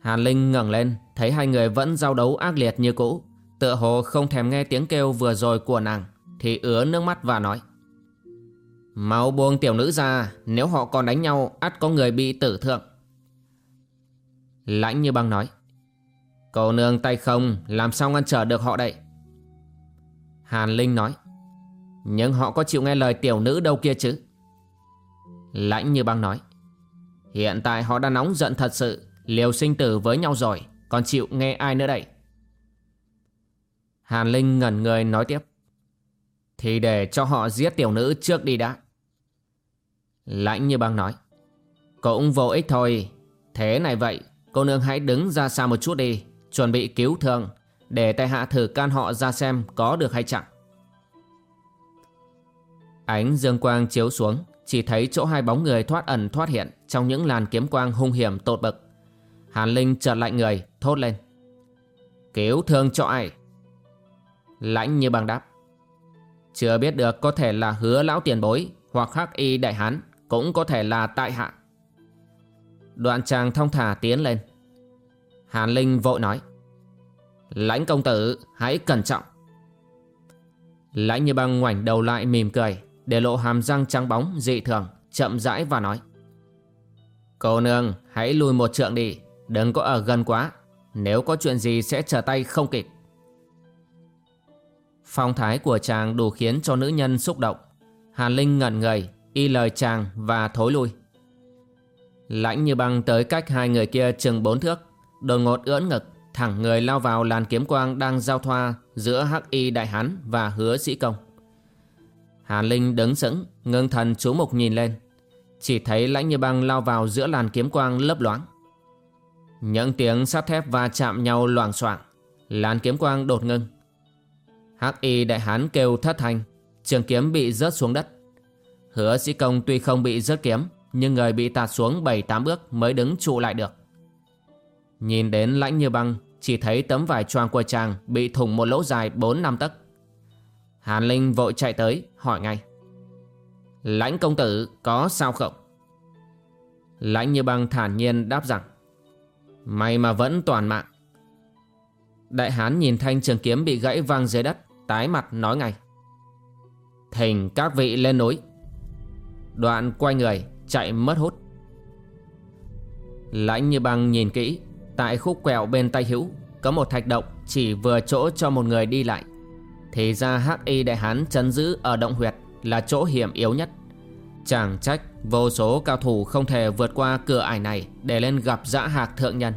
Hàn Linh ngẩng lên, Thấy hai người vẫn giao đấu ác liệt như cũ. Tựa hồ không thèm nghe tiếng kêu vừa rồi của nàng, Thì ứa nước mắt và nói. Mau buông tiểu nữ ra, Nếu họ còn đánh nhau, ắt có người bị tử thượng. Lãnh như băng nói. Cô nương tay không, Làm sao ngăn trở được họ đây? Hàn Linh nói. Nhưng họ có chịu nghe lời tiểu nữ đâu kia chứ? Lãnh như băng nói. Hiện tại họ đã nóng giận thật sự, Liều sinh tử với nhau rồi, Còn chịu nghe ai nữa đây? Hàn Linh ngẩn người nói tiếp. Thì để cho họ giết tiểu nữ trước đi đã. Lãnh như băng nói. Cũng vô ích thôi. Thế này vậy, Cô nương hãy đứng ra xa một chút đi. Chuẩn bị cứu thương. Để tay hạ thử can họ ra xem có được hay chẳng. Ánh dương quang chiếu xuống. Chỉ thấy chỗ hai bóng người thoát ẩn thoát hiện Trong những làn kiếm quang hung hiểm tột bậc. Hàn Linh chợt lạnh người, thốt lên. Cứu thương cho ai? Lãnh như băng đáp. Chưa biết được có thể là hứa lão tiền bối Hoặc hắc y đại hán, Cũng có thể là tại hạ. Đoạn chàng thong thả tiến lên. Hàn Linh vội nói, Lãnh công tử, hãy cẩn trọng. Lãnh như băng ngoảnh đầu lại mỉm cười, Để lộ hàm răng trắng bóng dị thường, Chậm rãi và nói, Cô nương, hãy lùi một trượng đi, Đừng có ở gần quá. Nếu có chuyện gì sẽ trở tay không kịp. Phong thái của chàng đủ khiến cho nữ nhân xúc động. Hàn Linh ngẩn người, Y lời chàng và thối lui. Lãnh như băng tới cách hai người kia chừng bốn thước Đột ngột ưỡn ngực, Thẳng người lao vào làn kiếm quang đang giao thoa Giữa hắc y đại hán và hứa sĩ công. Hàn Linh đứng sững, Ngưng thần chú mục nhìn lên. Chỉ thấy lãnh như băng lao vào giữa làn kiếm quang lấp loáng. Những tiếng sắt thép va chạm nhau loảng xoảng, Làn kiếm quang đột ngưng Hắc y đại hán kêu thất thanh trường kiếm bị rớt xuống đất. Hứa sĩ công tuy không bị rớt kiếm, nhưng người bị tạt xuống 7-8 bước mới đứng trụ lại được. Nhìn đến lãnh như băng, chỉ thấy tấm vải choàng của chàng bị thủng một lỗ dài 4-5 tấc. Hàn Linh vội chạy tới, hỏi ngay. Lãnh công tử có sao không? Lãnh như băng thản nhiên đáp rằng May mà vẫn toàn mạng Đại hán nhìn thanh trường kiếm bị gãy văng dưới đất Tái mặt nói ngay. Thỉnh các vị lên núi. Đoạn quay người, chạy mất hút. Lãnh như băng nhìn kỹ, Tại khúc quẹo bên tay hữu, Có một thạch động chỉ vừa chỗ cho một người đi lại. Thì ra hắc y đại hán chấn giữ ở động huyệt Là chỗ hiểm yếu nhất. Chẳng trách vô số cao thủ không thể vượt qua cửa ải này Để lên gặp dã hạc thượng nhân.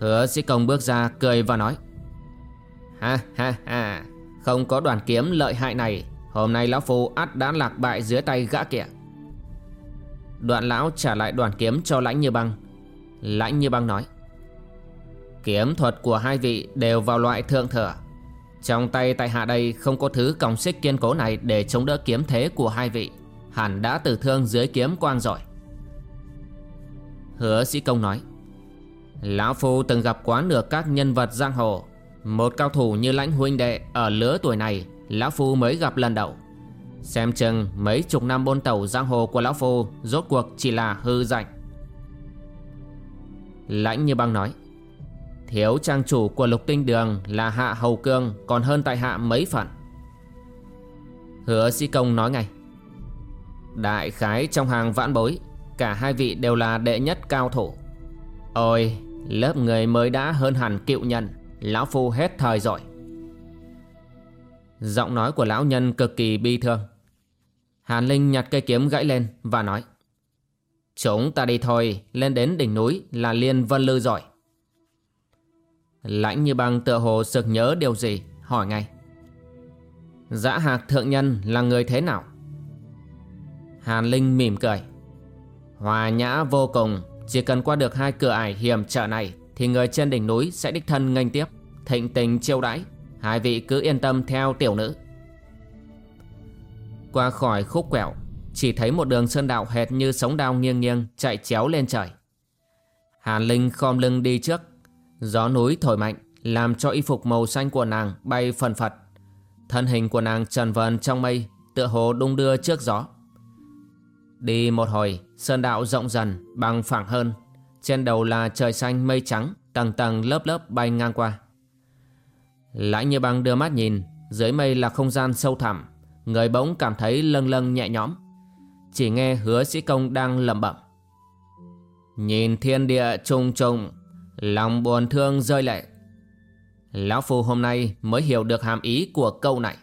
Hứa sĩ công bước ra cười và nói Ha ha ha. Không có đoàn kiếm lợi hại này. Hôm nay lão phu ắt đã lạc bại dưới tay gã kìa Đoạn lão trả lại đoàn kiếm cho lãnh như băng. Lãnh như băng nói, Kiếm thuật của hai vị đều vào loại thượng thừa. Trong tay tại hạ đây không có thứ còng xích kiên cố này để chống đỡ kiếm thế của hai vị. Hẳn đã tử thương dưới kiếm quang rồi. Hứa sĩ công nói, Lão Phu từng gặp quá nửa các nhân vật giang hồ. Một cao thủ như lãnh huynh đệ Ở lứa tuổi này, Lão Phu mới gặp lần đầu. Xem chừng mấy chục năm bôn tẩu giang hồ của Lão Phu Rốt cuộc chỉ là hư danh. Lãnh như băng nói, Thiếu trang chủ của lục tinh đường là hạ hầu cương Còn hơn tại hạ mấy phần? Hứa sĩ công nói ngay, Đại khái trong hàng vãn bối, Cả hai vị đều là đệ nhất cao thủ. Ôi, Lớp người mới đã hơn hẳn cựu nhân. Lão Phu hết thời rồi. Giọng nói của lão nhân cực kỳ bi thương. Hàn Linh nhặt cây kiếm gãy lên và nói, Chúng ta đi thôi, Lên đến đỉnh núi là Liên Vân Lư rồi. Lãnh như băng tựa hồ sực nhớ điều gì, Hỏi ngay Dã hạc thượng nhân là người thế nào? Hàn Linh mỉm cười, Hòa nhã vô cùng, Chỉ cần qua được hai cửa ải hiểm trở này thì người trên đỉnh núi sẽ đích thân nghênh tiếp. Thịnh tình chiêu đãi, Hai vị cứ yên tâm theo tiểu nữ. Qua khỏi khúc quẹo, Chỉ thấy một đường sơn đạo hệt như sống đao nghiêng nghiêng Chạy chéo lên trời. Hàn Linh khom lưng đi trước, Gió núi thổi mạnh, Làm cho y phục màu xanh của nàng bay phần phật. Thân hình của nàng trần vần trong mây, Tựa hồ đung đưa trước gió. Đi một hồi, Sơn đạo rộng dần, bằng phẳng hơn. Trên đầu là trời xanh mây trắng, Tầng tầng lớp lớp bay ngang qua. Lãnh như băng đưa mắt nhìn, Dưới mây là không gian sâu thẳm. Người bỗng cảm thấy lâng lâng nhẹ nhõm. Chỉ nghe hứa sĩ công đang lẩm bẩm. Nhìn thiên địa trùng trùng, Lòng buồn thương rơi lệ. Lão Phu hôm nay mới hiểu được hàm ý của câu này.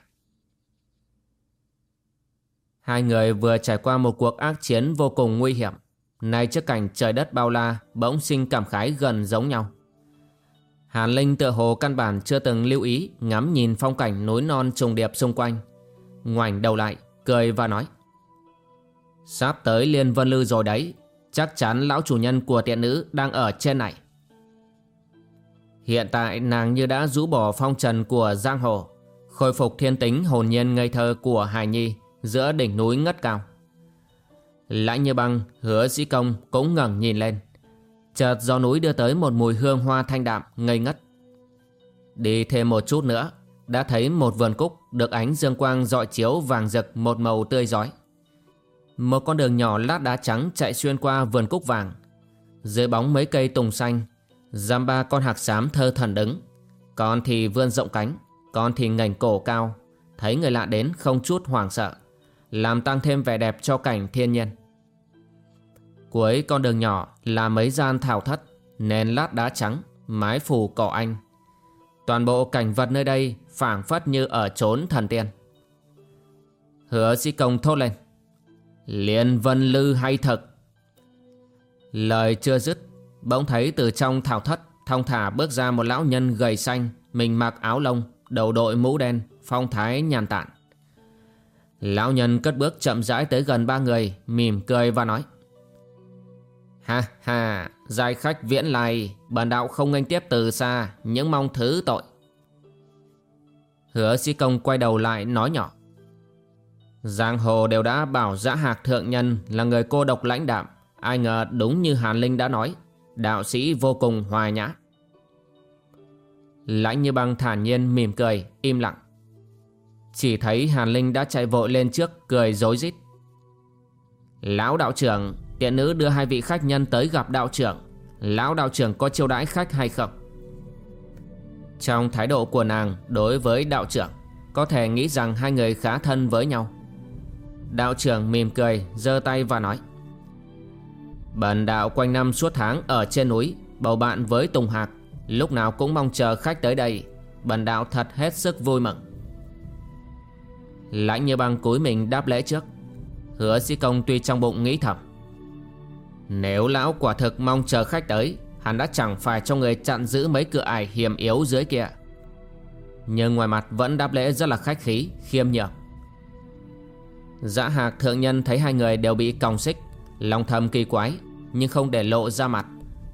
Hai người vừa trải qua một cuộc ác chiến vô cùng nguy hiểm. Nay trước cảnh trời đất bao la, Bỗng sinh cảm khái gần giống nhau. Hàn Linh tựa hồ căn bản chưa từng lưu ý, Ngắm nhìn phong cảnh núi non trùng điệp xung quanh. Ngoảnh đầu lại, Cười và nói, Sắp tới Liên Vân Lư rồi đấy, Chắc chắn lão chủ nhân của tiện nữ Đang ở trên này. Hiện tại nàng như đã rũ bỏ phong trần của Giang Hồ, Khôi phục thiên tính hồn nhiên ngây thơ của Hải Nhi Giữa đỉnh núi ngất cao. Lãnh như băng, hứa sĩ công cũng ngẩng nhìn lên. Chợt gió núi đưa tới một mùi hương hoa thanh đạm, ngây ngất. Đi thêm một chút nữa, Đã thấy một vườn cúc được ánh dương quang dọi chiếu vàng rực một màu tươi giói Một con đường nhỏ lát đá trắng chạy xuyên qua vườn cúc vàng. Dưới bóng mấy cây tùng xanh, Giam ba con hạc xám thơ thần đứng. Con thì vươn rộng cánh, Con thì ngành cổ cao. Thấy người lạ đến không chút hoảng sợ. Làm tăng thêm vẻ đẹp cho cảnh thiên nhiên. Cuối con đường nhỏ là mấy gian thảo thất, Nền lát đá trắng, Mái phủ cỏ anh. Toàn bộ cảnh vật nơi đây phảng phất như ở chốn thần tiên. Hứa sĩ công thốt lên, Liên vân lư hay thật? Lời chưa dứt, Bỗng thấy từ trong thảo thất Thong thả bước ra một lão nhân gầy xanh, Mình mặc áo lông, Đầu đội mũ đen, Phong thái nhàn tản. Lão nhân cất bước chậm rãi tới gần ba người, Mỉm cười và nói. Ha ha, Giai khách viễn lai Bản đạo không nghênh tiếp từ xa, Những mong thứ tội. Hứa sĩ công quay đầu lại nói nhỏ. Giang hồ đều đã bảo giã hạc thượng nhân là người cô độc lãnh đạm, Ai ngờ đúng như Hàn Linh đã nói, Đạo sĩ vô cùng hòa nhã. Lãnh như băng thản nhiên mỉm cười, Im lặng. Chỉ thấy Hàn Linh đã chạy vội lên trước, Cười dối rít. Lão đạo trưởng, Tiện nữ đưa hai vị khách nhân tới gặp đạo trưởng. Lão đạo trưởng có chiêu đãi khách hay không? Trong thái độ của nàng đối với đạo trưởng, Có thể nghĩ rằng hai người khá thân với nhau. Đạo trưởng mỉm cười, giơ tay và nói. Bần đạo quanh năm suốt tháng ở trên núi, Bầu bạn với Tùng Hạc, Lúc nào cũng mong chờ khách tới đây. Bần đạo thật hết sức vui mừng. Lãnh như băng cúi mình đáp lễ trước. Hứa sĩ công tuy trong bụng nghĩ thầm Nếu lão quả thực mong chờ khách tới Hắn đã chẳng phải cho người chặn giữ mấy cửa ải hiểm yếu dưới kia. Nhưng ngoài mặt vẫn đáp lễ rất là khách khí, khiêm nhường. Dã hạc thượng nhân thấy hai người đều bị còng xích Lòng thầm kỳ quái Nhưng không để lộ ra mặt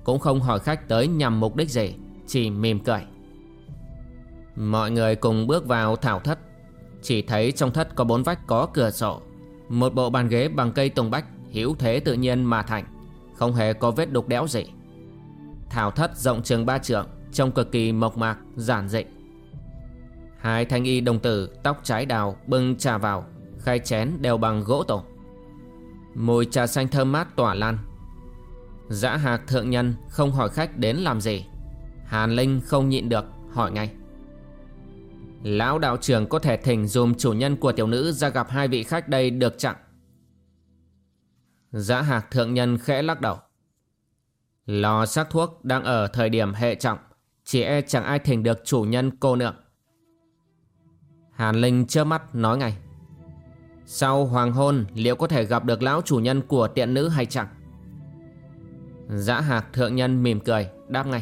Cũng không hỏi khách tới nhằm mục đích gì Chỉ mỉm cười. Mọi người cùng bước vào thảo thất. Chỉ thấy trong thất có bốn vách có cửa sổ. Một bộ bàn ghế bằng cây tùng bách hữu thế tự nhiên mà thành Không hề có vết đục đẽo gì. Thảo thất rộng trường ba trượng Trông cực kỳ mộc mạc, giản dị. Hai thanh y đồng tử Tóc trái đào bưng trà vào Khay chén đều bằng gỗ tổ. Mùi trà xanh thơm mát tỏa lan. Dã hạc thượng nhân không hỏi khách đến làm gì. Hàn Linh không nhịn được hỏi ngay. Lão đạo trưởng có thể thỉnh dùm chủ nhân của tiểu nữ ra gặp hai vị khách đây được chặng Giã hạc thượng nhân khẽ lắc đầu. Lò sắc thuốc đang ở thời điểm hệ trọng, Chỉ e chẳng ai thỉnh được chủ nhân cô nượng Hàn Linh chớp mắt nói ngay. Sau hoàng hôn, liệu có thể gặp được lão chủ nhân của tiện nữ hay chẳng? Giã hạc thượng nhân mỉm cười, đáp ngay.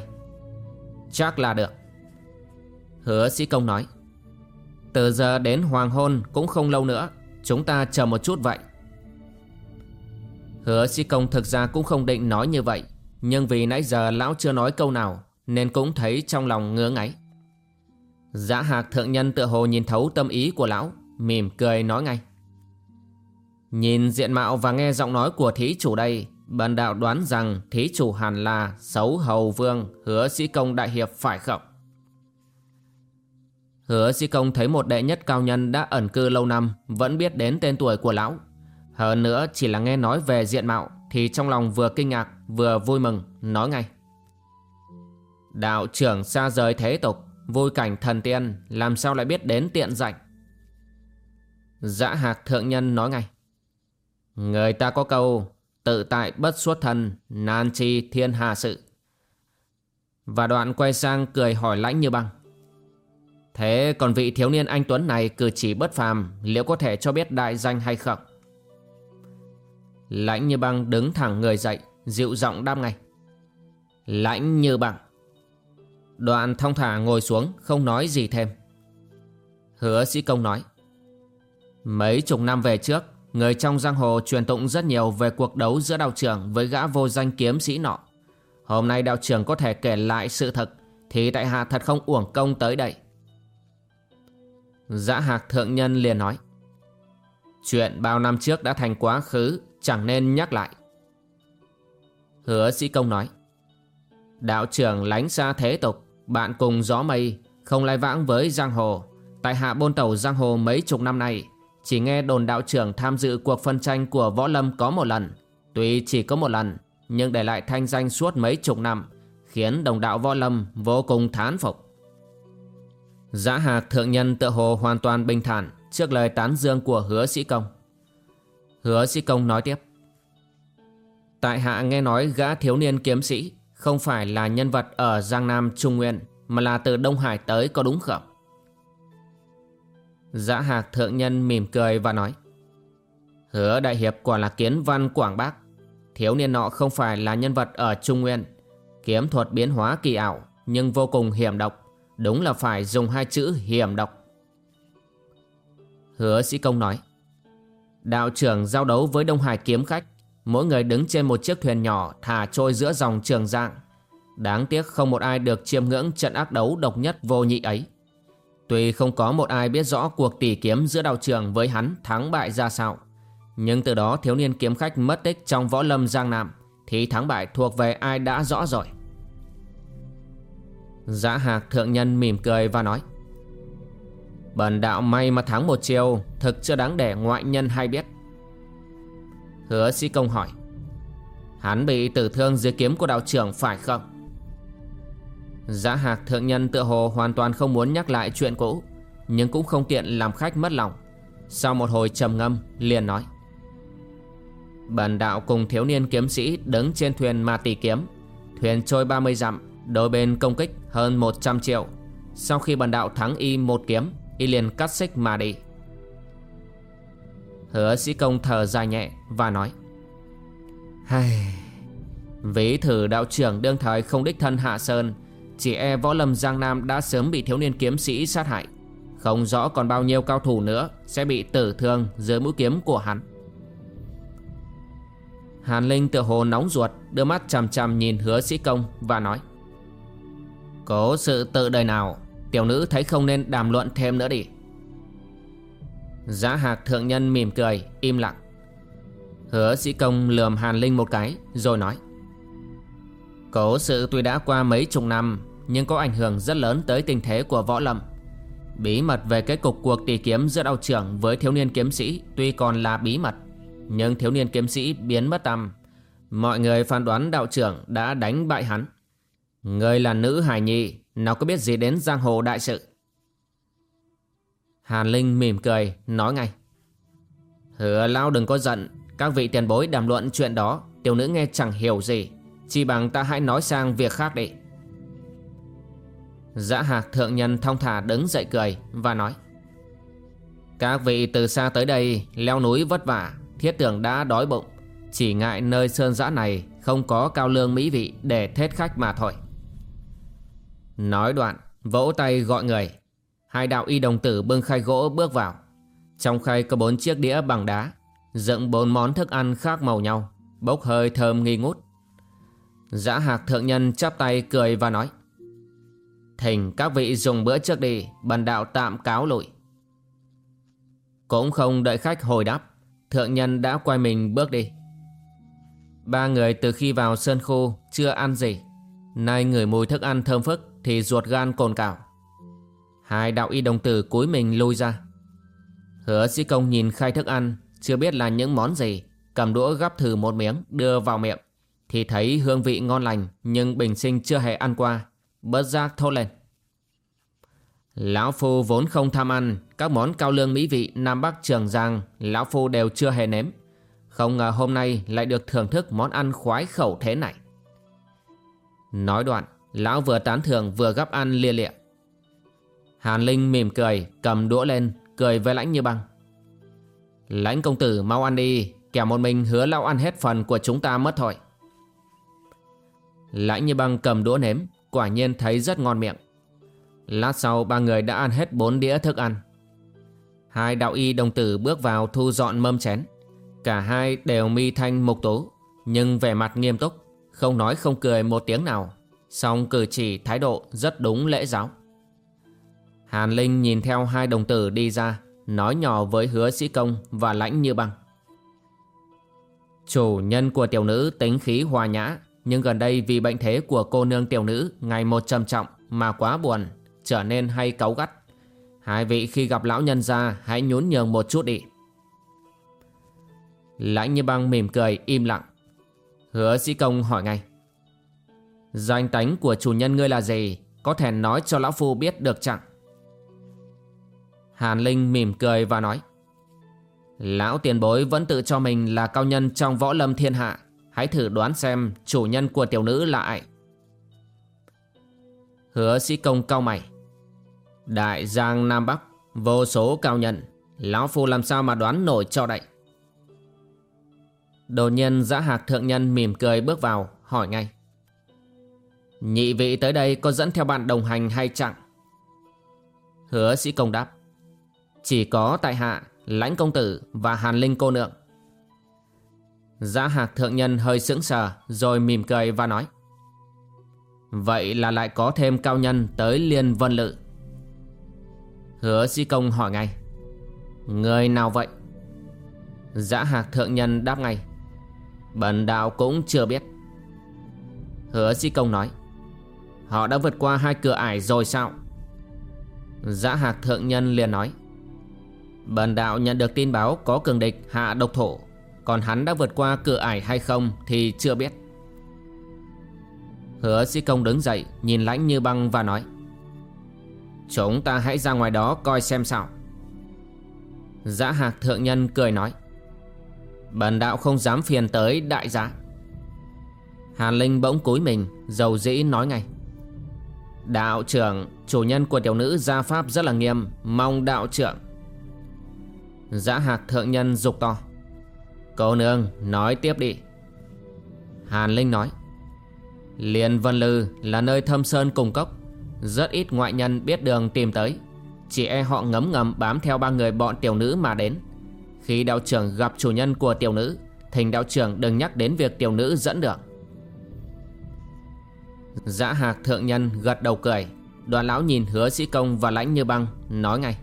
Chắc là được. Hứa sĩ công nói. Từ giờ đến hoàng hôn cũng không lâu nữa Chúng ta chờ một chút vậy. Hứa sĩ công thực ra cũng không định nói như vậy Nhưng vì nãy giờ lão chưa nói câu nào Nên cũng thấy trong lòng ngứa ngáy. Giã hạc thượng nhân tựa hồ nhìn thấu tâm ý của lão Mỉm cười nói ngay. Nhìn diện mạo và nghe giọng nói của thí chủ đây, bần đạo đoán rằng thí chủ hẳn là xấu hầu vương hứa sĩ công đại hiệp phải không? Hứa sĩ công thấy một đệ nhất cao nhân đã ẩn cư lâu năm vẫn biết đến tên tuổi của lão. Hơn nữa chỉ là nghe nói về diện mạo thì trong lòng vừa kinh ngạc vừa vui mừng nói ngay. Đạo trưởng xa rời thế tục, vui cảnh thần tiên làm sao lại biết đến tiện dạy. Dã hạc thượng nhân nói ngay. Người ta có câu tự tại bất xuất thân, nan chi thiên hà sự. Và đoạn quay sang cười hỏi lãnh như băng. Thế còn vị thiếu niên anh Tuấn này cử chỉ bất phàm liệu có thể cho biết đại danh hay không? Lãnh như băng đứng thẳng người dậy, dịu giọng đam ngay. Lãnh như băng. Đoạn thong thả ngồi xuống, không nói gì thêm. Hứa sĩ công nói. Mấy chục năm về trước, Người trong giang hồ truyền tụng rất nhiều về cuộc đấu giữa đạo trưởng với gã vô danh kiếm sĩ nọ. Hôm nay đạo trưởng có thể kể lại sự thật thì tại hạ thật không uổng công tới đây. Dã hạc thượng nhân liền nói. Chuyện bao năm trước đã thành quá khứ, chẳng nên nhắc lại. Hứa sĩ công nói. Đạo trưởng lánh xa thế tục, bạn cùng gió mây, không lai vãng với giang hồ. Tại hạ bôn tàu giang hồ mấy chục năm nay, chỉ nghe đồn đạo trưởng tham dự cuộc phân tranh của Võ Lâm có một lần Tuy chỉ có một lần Nhưng để lại thanh danh suốt mấy chục năm Khiến đồng đạo Võ Lâm vô cùng thán phục Giã hạc thượng nhân tự hồ hoàn toàn bình thản Trước lời tán dương của hứa sĩ công. Hứa sĩ công nói tiếp. Tại hạ nghe nói gã thiếu niên kiếm sĩ Không phải là nhân vật ở Giang Nam Trung Nguyên, Mà là từ Đông Hải tới có đúng không? Giã hạc thượng nhân mỉm cười và nói. Hứa đại hiệp quả là kiến văn quảng bác. Thiếu niên nọ không phải là nhân vật ở Trung Nguyên. Kiếm thuật biến hóa kỳ ảo, Nhưng vô cùng hiểm độc. Đúng là phải dùng hai chữ hiểm độc. Hứa sĩ công nói, Đạo trưởng giao đấu với Đông Hải kiếm khách, Mỗi người đứng trên một chiếc thuyền nhỏ Thả trôi giữa dòng trường giang Đáng tiếc không một ai được chiêm ngưỡng trận ác đấu độc nhất vô nhị ấy. Tuy không có một ai biết rõ cuộc tỷ kiếm giữa đạo trường với hắn thắng bại ra sao, Nhưng từ đó thiếu niên kiếm khách mất tích trong võ lâm Giang Nam, Thì thắng bại thuộc về ai đã rõ rồi. Giã hạc thượng nhân mỉm cười và nói, Bần đạo may mà thắng một chiều, Thực chưa đáng để ngoại nhân hay biết Hứa sĩ công hỏi, Hắn bị tử thương dưới kiếm của đạo trưởng phải không? Giã hạc thượng nhân tựa hồ hoàn toàn không muốn nhắc lại chuyện cũ, Nhưng cũng không tiện làm khách mất lòng Sau một hồi trầm ngâm, liền nói, Bần đạo cùng thiếu niên kiếm sĩ đứng trên thuyền mà tỷ kiếm, Thuyền trôi 30 dặm Đôi bên công kích hơn 100 triệu. Sau khi bần đạo thắng y một kiếm Y liền cắt xích mà đi. Hứa sĩ công thở dài nhẹ và nói Hay... Ví thử đạo trưởng đương thời không đích thân hạ sơn Chỉ e võ lâm Giang Nam đã sớm bị thiếu niên kiếm sĩ sát hại. Không rõ còn bao nhiêu cao thủ nữa Sẽ bị tử thương dưới mũi kiếm của hắn. Hàn Linh tựa hồ nóng ruột Đưa mắt chằm chằm nhìn hứa sĩ công và nói có sự tự đời nào, Tiểu nữ thấy không nên đàm luận thêm nữa đi. Giá hạc thượng nhân mỉm cười, Im lặng. Hứa sĩ công lườm Hàn Linh một cái, Rồi nói. Cố sự tuy đã qua mấy chục năm, Nhưng có ảnh hưởng rất lớn tới tình thế của võ lâm. Bí mật về cái cục cuộc tỷ kiếm giữa đạo trưởng với thiếu niên kiếm sĩ Tuy còn là bí mật, Nhưng thiếu niên kiếm sĩ biến mất tâm Mọi người phán đoán đạo trưởng đã đánh bại hắn. Người là nữ hải nhi Nào có biết gì đến giang hồ đại sự? Hàn Linh mỉm cười, nói ngay. Hứa lao đừng có giận, Các vị tiền bối đàm luận chuyện đó, Tiểu nữ nghe chẳng hiểu gì, Chỉ bằng ta hãy nói sang việc khác đi. Dạ dã hạc thượng nhân thong thả đứng dậy cười Và nói. Các vị từ xa tới đây, Leo núi vất vả, Thiết tưởng đã đói bụng. Chỉ ngại nơi sơn dã này, Không có cao lương mỹ vị Để thết khách mà thôi. Nói đoạn, Vỗ tay gọi người. Hai đạo y đồng tử bưng khay gỗ bước vào. Trong khay có bốn chiếc đĩa bằng đá, Dựng bốn món thức ăn khác màu nhau, Bốc hơi thơm nghi ngút. Giã hạc thượng nhân chắp tay cười và nói, Thỉnh các vị dùng bữa trước đi, Bần đạo tạm cáo lụi. Cũng không đợi khách hồi đáp, Thượng nhân đã quay mình bước đi. Ba người từ khi vào sơn khu Chưa ăn gì, Nay ngửi mùi thức ăn thơm phức thì ruột gan cồn cào. Hai đạo y đồng tử cúi mình lui ra. Hứa sĩ công nhìn khai thức ăn, Chưa biết là những món gì, Cầm đũa gắp thử một miếng, đưa vào miệng, Thì thấy hương vị ngon lành, Nhưng bình sinh chưa hề ăn qua, Bớt giác thốt lên. Lão Phu vốn không tham ăn Các món cao lương mỹ vị Nam Bắc Trường Giang, Lão Phu đều chưa hề nếm. Không ngờ hôm nay lại được thưởng thức món ăn khoái khẩu thế này. Nói đoạn Lão vừa tán thưởng vừa gắp ăn lia lịa. Hàn Linh mỉm cười, cầm đũa lên, cười với lãnh như băng. Lãnh công tử mau ăn đi kẻ một mình hứa lão ăn hết phần của chúng ta mất thôi. Lãnh như băng cầm đũa nếm, Quả nhiên thấy rất ngon miệng. Lát sau, ba người đã ăn hết bốn đĩa thức ăn. Hai đạo y đồng tử bước vào thu dọn mâm chén. Cả hai đều mi thanh mục tú, Nhưng vẻ mặt nghiêm túc, Không nói không cười một tiếng nào. Song cử chỉ thái độ rất đúng lễ giáo. Hàn Linh nhìn theo hai đồng tử đi ra, Nói nhỏ với hứa sĩ công và lãnh như băng. Chủ nhân của tiểu nữ tính khí hòa nhã, Nhưng gần đây vì bệnh thế của cô nương tiểu nữ Ngày một trầm trọng mà quá buồn, Trở nên hay cáu gắt. Hai vị khi gặp lão nhân ra, Hãy nhún nhường một chút đi. Lãnh như băng mỉm cười im lặng. Hứa sĩ công hỏi ngay. Danh tánh của chủ nhân ngươi là gì? Có thể nói cho lão phu biết được chẳng Hàn Linh mỉm cười và nói, Lão tiền bối vẫn tự cho mình là cao nhân trong võ lâm thiên hạ. Hãy thử đoán xem chủ nhân của tiểu nữ là ai. Hứa sĩ công cao mày, Đại Giang Nam Bắc, Vô số cao nhân, Lão Phu làm sao mà đoán nổi cho đậy? Đột nhiên giã hạc thượng nhân mỉm cười bước vào, Hỏi ngay Nhị vị tới đây có dẫn theo bạn đồng hành hay chẳng Hứa sĩ công đáp chỉ có tại hạ, lãnh công tử và hàn linh cô nương. Giá hạc thượng nhân hơi sững sờ rồi mỉm cười và nói. Vậy là lại có thêm cao nhân tới liên vân lự. Hứa sĩ công hỏi ngay Người nào vậy Dã hạc thượng nhân đáp ngay Bần đạo cũng chưa biết Hứa sĩ công nói Họ đã vượt qua hai cửa ải rồi sao? Giã hạc thượng nhân liền nói. Bần đạo nhận được tin báo có cường địch hạ độc thổ, Còn hắn đã vượt qua cửa ải hay không thì chưa biết. Hứa sĩ công đứng dậy, nhìn lãnh như băng và nói. Chúng ta hãy ra ngoài đó coi xem sao. Giã hạc thượng nhân cười nói. Bần đạo không dám phiền tới đại giá. Hàn Linh bỗng cúi mình, Dầu dĩ nói ngay. Đạo trưởng, Chủ nhân của tiểu nữ gia pháp rất là nghiêm. Mong đạo trưởng. Giã hạc thượng nhân dục to. Cô nương, nói tiếp đi. Hàn Linh nói. Liền Vân Lư là nơi thâm sơn cùng cốc. Rất ít ngoại nhân biết đường tìm tới. Chỉ e họ ngấm ngầm bám theo ba người bọn tiểu nữ mà đến. Khi đạo trưởng gặp chủ nhân của tiểu nữ, Thỉnh đạo trưởng đừng nhắc đến việc tiểu nữ dẫn đường. Dã hạc thượng nhân gật đầu cười. Đoàn lão nhìn hứa sĩ công và lãnh như băng Nói ngay.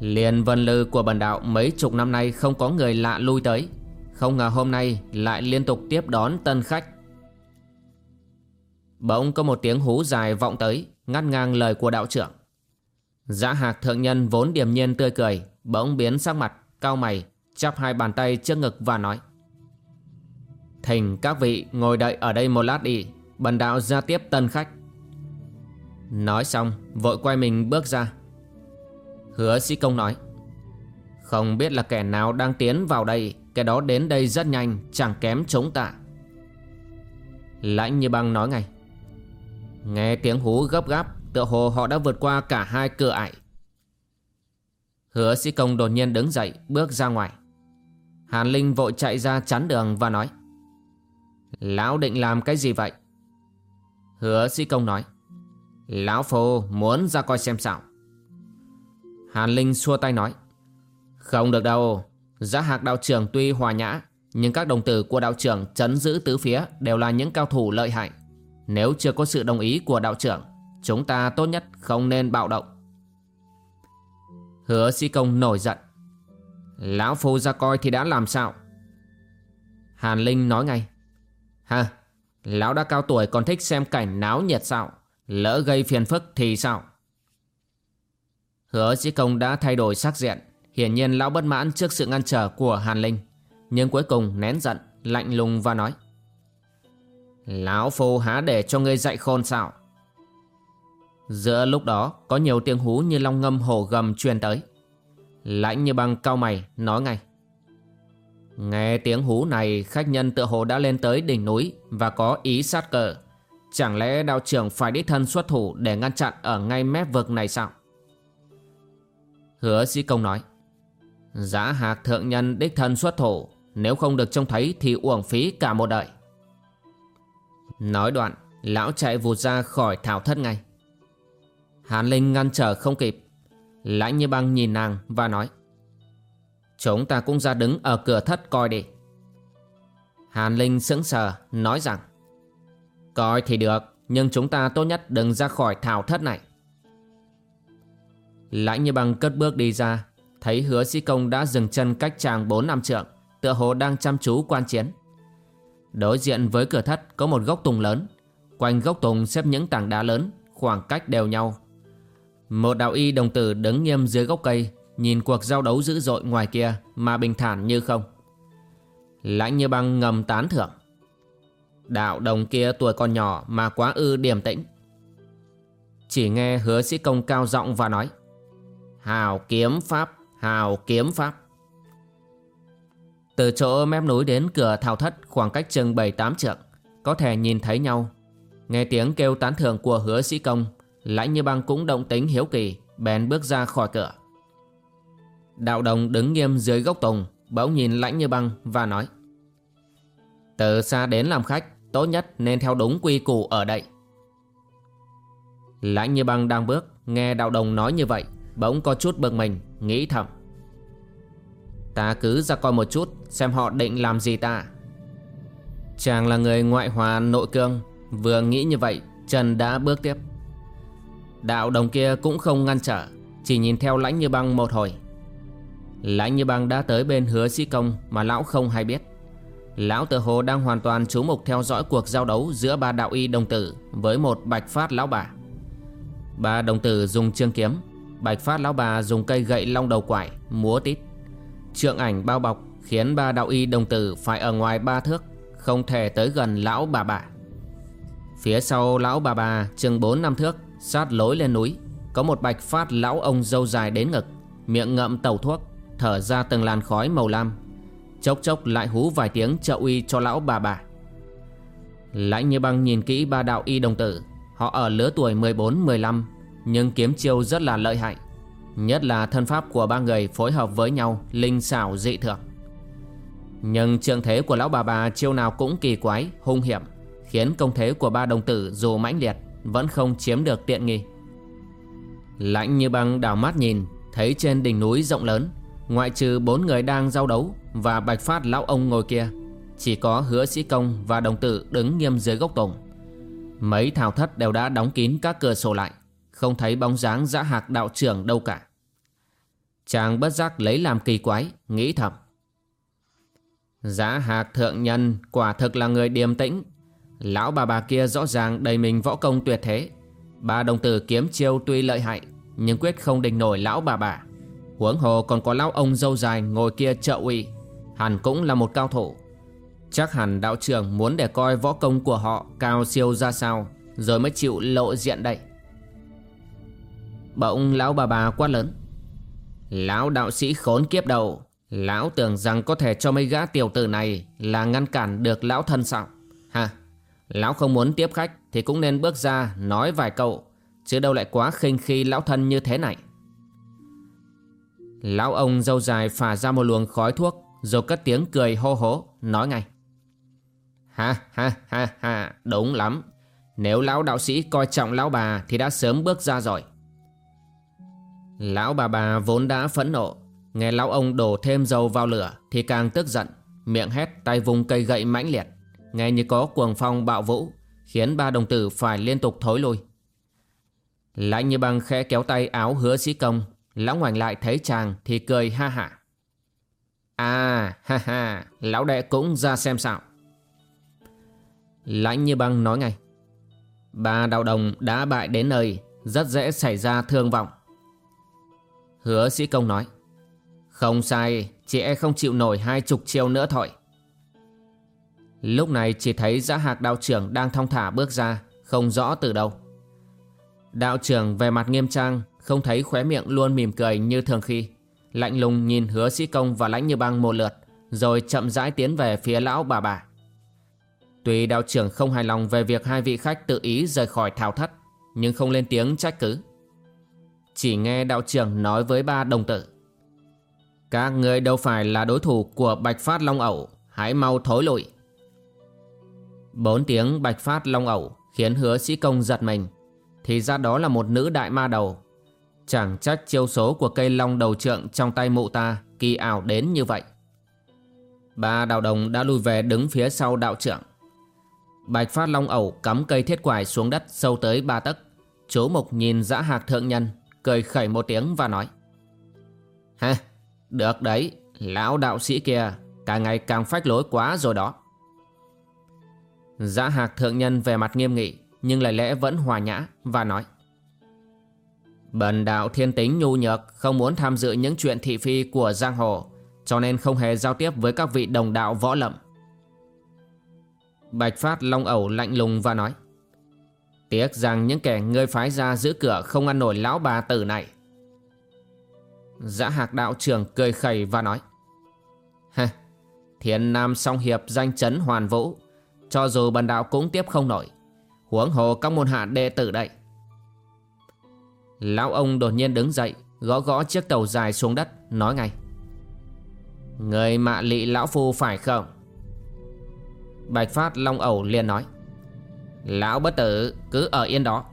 Liên vân lư của bần đạo mấy chục năm nay không có người lạ lui tới. Không ngờ hôm nay lại liên tục tiếp đón tân khách. Bỗng có một tiếng hú dài vọng tới Ngắt ngang lời của đạo trưởng. Dã hạc thượng nhân vốn điềm nhiên tươi cười Bỗng biến sắc mặt, cao mày Chắp hai bàn tay trước ngực và nói. Thỉnh các vị ngồi đợi ở đây một lát đi. Bần đạo ra tiếp tân khách. Nói xong, vội quay mình bước ra. Hứa sĩ công nói, Không biết là kẻ nào đang tiến vào đây, Kẻ đó đến đây rất nhanh, Chẳng kém chống tạ. Lãnh như băng nói ngay, Nghe tiếng hú gấp gáp, Tựa hồ họ đã vượt qua cả hai cửa ải. Hứa sĩ công đột nhiên đứng dậy, Bước ra ngoài. Hàn Linh vội chạy ra chắn đường và nói, Lão định làm cái gì vậy? Hứa sĩ công nói, Lão Phu muốn ra coi xem sao. Hàn Linh xua tay nói, Không được đâu. Giá hạc đạo trưởng tuy hòa nhã, Nhưng các đồng tử của đạo trưởng chấn giữ tứ phía Đều là những cao thủ lợi hại. Nếu chưa có sự đồng ý của đạo trưởng, Chúng ta tốt nhất không nên bạo động. Hứa sĩ công nổi giận, Lão Phu ra coi thì đã làm sao? Hàn Linh nói ngay Ha Lão đã cao tuổi còn thích xem cảnh náo nhiệt sao? Lỡ gây phiền phức thì sao? Hứa sĩ công đã thay đổi sắc diện. Hiển nhiên lão bất mãn trước sự ngăn trở của Hàn Linh, Nhưng cuối cùng nén giận, Lạnh lùng và nói, Lão phu há để cho ngươi dạy khôn sao? Giữa lúc đó, Có nhiều tiếng hú như long ngâm hổ gầm truyền tới. Lãnh như băng cao mày, Nói ngay Nghe tiếng hú này, Khách nhân tựa hồ đã lên tới đỉnh núi Và có ý sát cờ. Chẳng lẽ đạo trưởng phải đích thân xuất thủ Để ngăn chặn ở ngay mép vực này sao? Hứa sĩ công nói, Giá hạc thượng nhân đích thân xuất thủ, Nếu không được trông thấy thì uổng phí cả một đời. Nói đoạn, Lão chạy vụt ra khỏi thảo thất ngay. Hàn Linh ngăn trở không kịp. Lãnh như băng nhìn nàng và nói Chúng ta cũng ra đứng ở cửa thất coi đi. Hàn Linh sững sờ, nói rằng, Coi thì được, Nhưng chúng ta tốt nhất đừng ra khỏi thảo thất này. Lãnh như Bằng cất bước đi ra, Thấy hứa sĩ công đã dừng chân cách chàng 4 năm trượng, Tựa hồ đang chăm chú quan chiến. Đối diện với cửa thất có một gốc tùng lớn, Quanh gốc tùng xếp những tảng đá lớn, Khoảng cách đều nhau. Một đạo y đồng tử đứng nghiêm dưới gốc cây Nhìn cuộc giao đấu dữ dội ngoài kia Mà bình thản như không Lãnh như băng ngầm tán thưởng Đạo đồng kia tuổi còn nhỏ Mà quá ư điềm tĩnh Chỉ nghe hứa sĩ công cao giọng và nói Hào kiếm pháp, hào kiếm pháp. Từ chỗ mép núi đến cửa thao thất khoảng cách chừng 7-8 trượng, có thể nhìn thấy nhau. Nghe tiếng kêu tán thưởng của hứa sĩ công, lãnh như băng cũng động tính hiếu kỳ, bèn bước ra khỏi cửa. Đạo đồng đứng nghiêm dưới gốc tùng, bỗng nhìn lãnh như băng và nói. Từ xa đến làm khách, tốt nhất nên theo đúng quy củ ở đây. Lãnh như băng đang bước, nghe đạo đồng nói như vậy, Bỗng có chút bực mình Nghĩ thầm Ta cứ ra coi một chút Xem họ định làm gì ta Chàng là người ngoại hòa nội cương Vừa nghĩ như vậy Trần đã bước tiếp Đạo đồng kia cũng không ngăn trở Chỉ nhìn theo lãnh như băng một hồi Lãnh như băng đã tới bên hứa sĩ công Mà lão không hay biết. Lão tự hồ đang hoàn toàn chú mục theo dõi cuộc giao đấu Giữa ba đạo y đồng tử Với một bạch phát lão bà. Ba đồng tử dùng chương kiếm, Bạch phát lão bà dùng cây gậy long đầu quải, Múa tít. Trượng ảnh bao bọc Khiến ba đạo y đồng tử phải ở ngoài ba thước, Không thể tới gần lão bà bà. Phía sau lão bà bà, chừng bốn năm thước, Sát lối lên núi, Có một bạch phát lão ông dâu dài đến ngực, Miệng ngậm tàu thuốc. Thở ra từng làn khói màu lam. Chốc chốc lại hú vài tiếng trợ uy cho lão bà bà. Lãnh như băng nhìn kỹ ba đạo y đồng tử. Họ ở lứa tuổi 14-15 Nhưng kiếm chiêu rất là lợi hại. Nhất là thân pháp của ba người phối hợp với nhau Linh xảo dị thường. Nhưng trường thế của lão bà bà chiêu nào cũng kỳ quái, hung hiểm Khiến công thế của ba đồng tử dù mãnh liệt Vẫn không chiếm được tiện nghi. Lãnh như băng đảo mắt nhìn Thấy trên đỉnh núi rộng lớn Ngoại trừ bốn người đang giao đấu Và bạch phát lão ông ngồi kia, Chỉ có hứa sĩ công và đồng tử đứng nghiêm dưới gốc tùng. Mấy thảo thất đều đã đóng kín các cửa sổ lại, Không thấy bóng dáng dã hạc đạo trưởng đâu cả. Chàng bất giác lấy làm kỳ quái, Nghĩ thầm. Giã hạc thượng nhân quả thực là người điềm tĩnh. Lão bà bà kia rõ ràng đầy mình võ công tuyệt thế. Ba đồng tử kiếm chiêu tuy lợi hại, Nhưng quyết không địch nổi lão bà bà. Huống hồ còn có lão ông dâu dài ngồi kia trợ uy. Hẳn cũng là một cao thủ Chắc hẳn đạo trưởng muốn để coi võ công của họ cao siêu ra sao, Rồi mới chịu lộ diện đây. Bỗng lão bà bà quát lớn. Lão đạo sĩ khốn kiếp đầu, Lão tưởng rằng có thể cho mấy gã tiểu tử này Là ngăn cản được lão thân sao? Ha Lão không muốn tiếp khách Thì cũng nên bước ra nói vài câu, Chứ đâu lại quá khinh khi lão thân như thế này. Lão ông dâu dài phả ra một luồng khói thuốc, Rồi cất tiếng cười hô hố, Nói ngay. Ha ha ha ha, Đúng lắm. Nếu lão đạo sĩ coi trọng lão bà Thì đã sớm bước ra rồi. Lão bà bà vốn đã phẫn nộ. Nghe lão ông đổ thêm dầu vào lửa Thì càng tức giận, Miệng hét tay vùng cây gậy mãnh liệt. Nghe như có cuồng phong bạo vũ, Khiến ba đồng tử phải liên tục thối lui. Lãnh như băng khẽ kéo tay áo hứa sĩ công Lão ngoảnh lại thấy chàng thì cười ha hả. À ha ha, Lão đệ cũng ra xem sao. Lãnh như băng nói ngay. Bà đạo đồng đã bại đến nơi, Rất dễ xảy ra thương vọng. Hứa sĩ công nói. Không sai, Chị e không chịu nổi hai chục chiêu nữa thôi. Lúc này chỉ thấy giã hạc đạo trưởng đang thong thả bước ra, Không rõ từ đâu. Đạo trưởng về mặt nghiêm trang không thấy khóe miệng luôn mỉm cười như thường khi. Lạnh lùng nhìn hứa sĩ công và lãnh như băng một lượt, Rồi chậm rãi tiến về phía lão bà bà. Tuy đạo trưởng không hài lòng về việc hai vị khách tự ý rời khỏi thảo thất, Nhưng không lên tiếng trách cứ. Chỉ nghe đạo trưởng nói với ba đồng tử. Các người đâu phải là đối thủ của Bạch Phát Long Ẩu, Hãy mau thối lụi Bốn tiếng Bạch Phát Long Ẩu khiến hứa sĩ công giật mình. Thì ra đó là một nữ đại ma đầu Chẳng trách chiêu số của cây long đầu trượng trong tay mụ ta kỳ ảo đến như vậy Ba đạo đồng đã lùi về đứng phía sau đạo trưởng Bạch Phát Long ẩu cắm cây thiết quải xuống đất sâu tới ba tấc. Chú Mục nhìn dã hạc thượng nhân, cười khẩy một tiếng và nói. Ha, được đấy, lão đạo sĩ kia, càng ngày càng phách lối quá rồi đó. Dã hạc thượng nhân về mặt nghiêm nghị, nhưng lời lẽ vẫn hòa nhã và nói. Bần đạo thiên tính nhu nhược, không muốn tham dự những chuyện thị phi của giang hồ, cho nên không hề giao tiếp với các vị đồng đạo võ lậm. Bạch Phát long ẩu lạnh lùng và nói Tiếc rằng những kẻ ngươi phái ra giữ cửa không ăn nổi lão bà tử này Giã hạc đạo trưởng cười khẩy và nói Ha, thiên nam song hiệp danh chấn hoàn vũ Cho dù bần đạo cũng tiếp không nổi Huống hồ các môn hạ đệ tử đây Lão ông đột nhiên đứng dậy, Gõ gõ chiếc tàu dài xuống đất, Nói ngay. Người mạ lị lão phu phải không? Bạch Phát Long ẩu liền nói. Lão bất tử, cứ ở yên đó.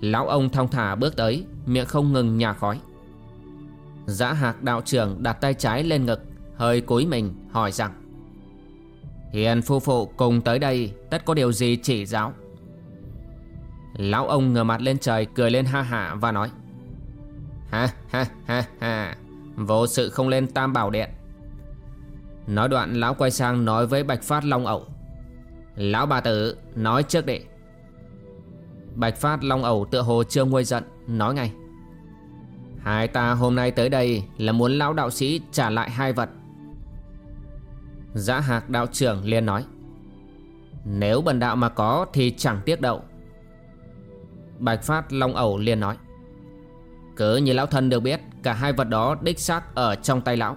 Lão ông thong thả bước tới, Miệng không ngừng nhà khói. Giã hạc đạo trưởng đặt tay trái lên ngực, Hơi cúi mình, hỏi rằng. Hiền phu phụ cùng tới đây, Tất có điều gì chỉ giáo? Lão ông ngửa mặt lên trời, cười lên ha hạ và nói, Ha ha ha ha, Vô sự không lên tam bảo điện. Nói đoạn, lão quay sang nói với Bạch Phát Long ẩu, Lão bà tử, nói trước đi. Bạch Phát Long ẩu tựa hồ chưa nguôi giận, Nói ngay, Hai ta hôm nay tới đây là muốn lão đạo sĩ trả lại hai vật. Giã hạc đạo trưởng liền nói, Nếu bần đạo mà có thì chẳng tiếc đậu Bạch Phát Long ẩu liền nói Cứ như lão thân được biết, Cả hai vật đó đích xác ở trong tay lão.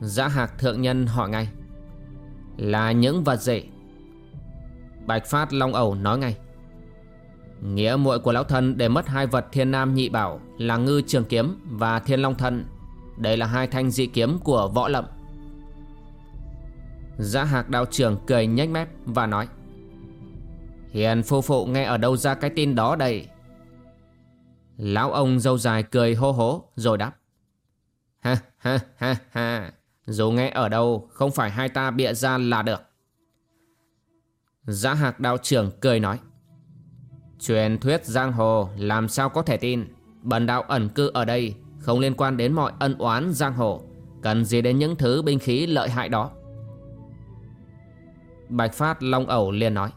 Giã hạc thượng nhân hỏi ngay, Là những vật gì? Bạch Phát Long ẩu nói ngay, Nghĩa muội của lão thân để mất hai vật thiên nam nhị bảo Là ngư trường kiếm và thiên long thân. Đây là hai thanh dị kiếm của võ lậm Giã hạc đạo trưởng cười nhếch mép và nói Hiền phu phụ nghe ở đâu ra cái tin đó đây? Lão ông dâu dài cười hô hố, rồi đáp. Ha ha ha ha. Dù nghe ở đâu, không phải hai ta bịa ra là được. Giã hạc đạo trưởng cười nói. Truyền thuyết giang hồ, làm sao có thể tin? Bần đạo ẩn cư ở đây, Không liên quan đến mọi ân oán giang hồ. Cần gì đến những thứ binh khí lợi hại đó? Bạch Phát Long ẩu liền nói.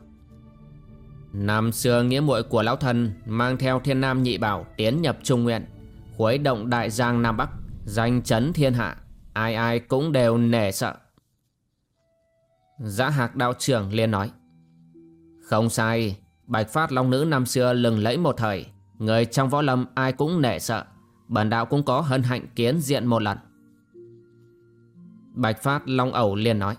Năm xưa nghĩa muội của lão thần Mang theo thiên nam nhị bảo Tiến nhập trung nguyện Khuấy động đại giang Nam Bắc, Danh chấn thiên hạ, Ai ai cũng đều nể sợ. Giã hạc đạo trưởng liền nói, Không sai, Bạch Phát Long Nữ năm xưa lừng lẫy một thời, Người trong võ lâm ai cũng nể sợ Bản đạo cũng có hân hạnh kiến diện một lần. Bạch Phát Long ẩu liền nói,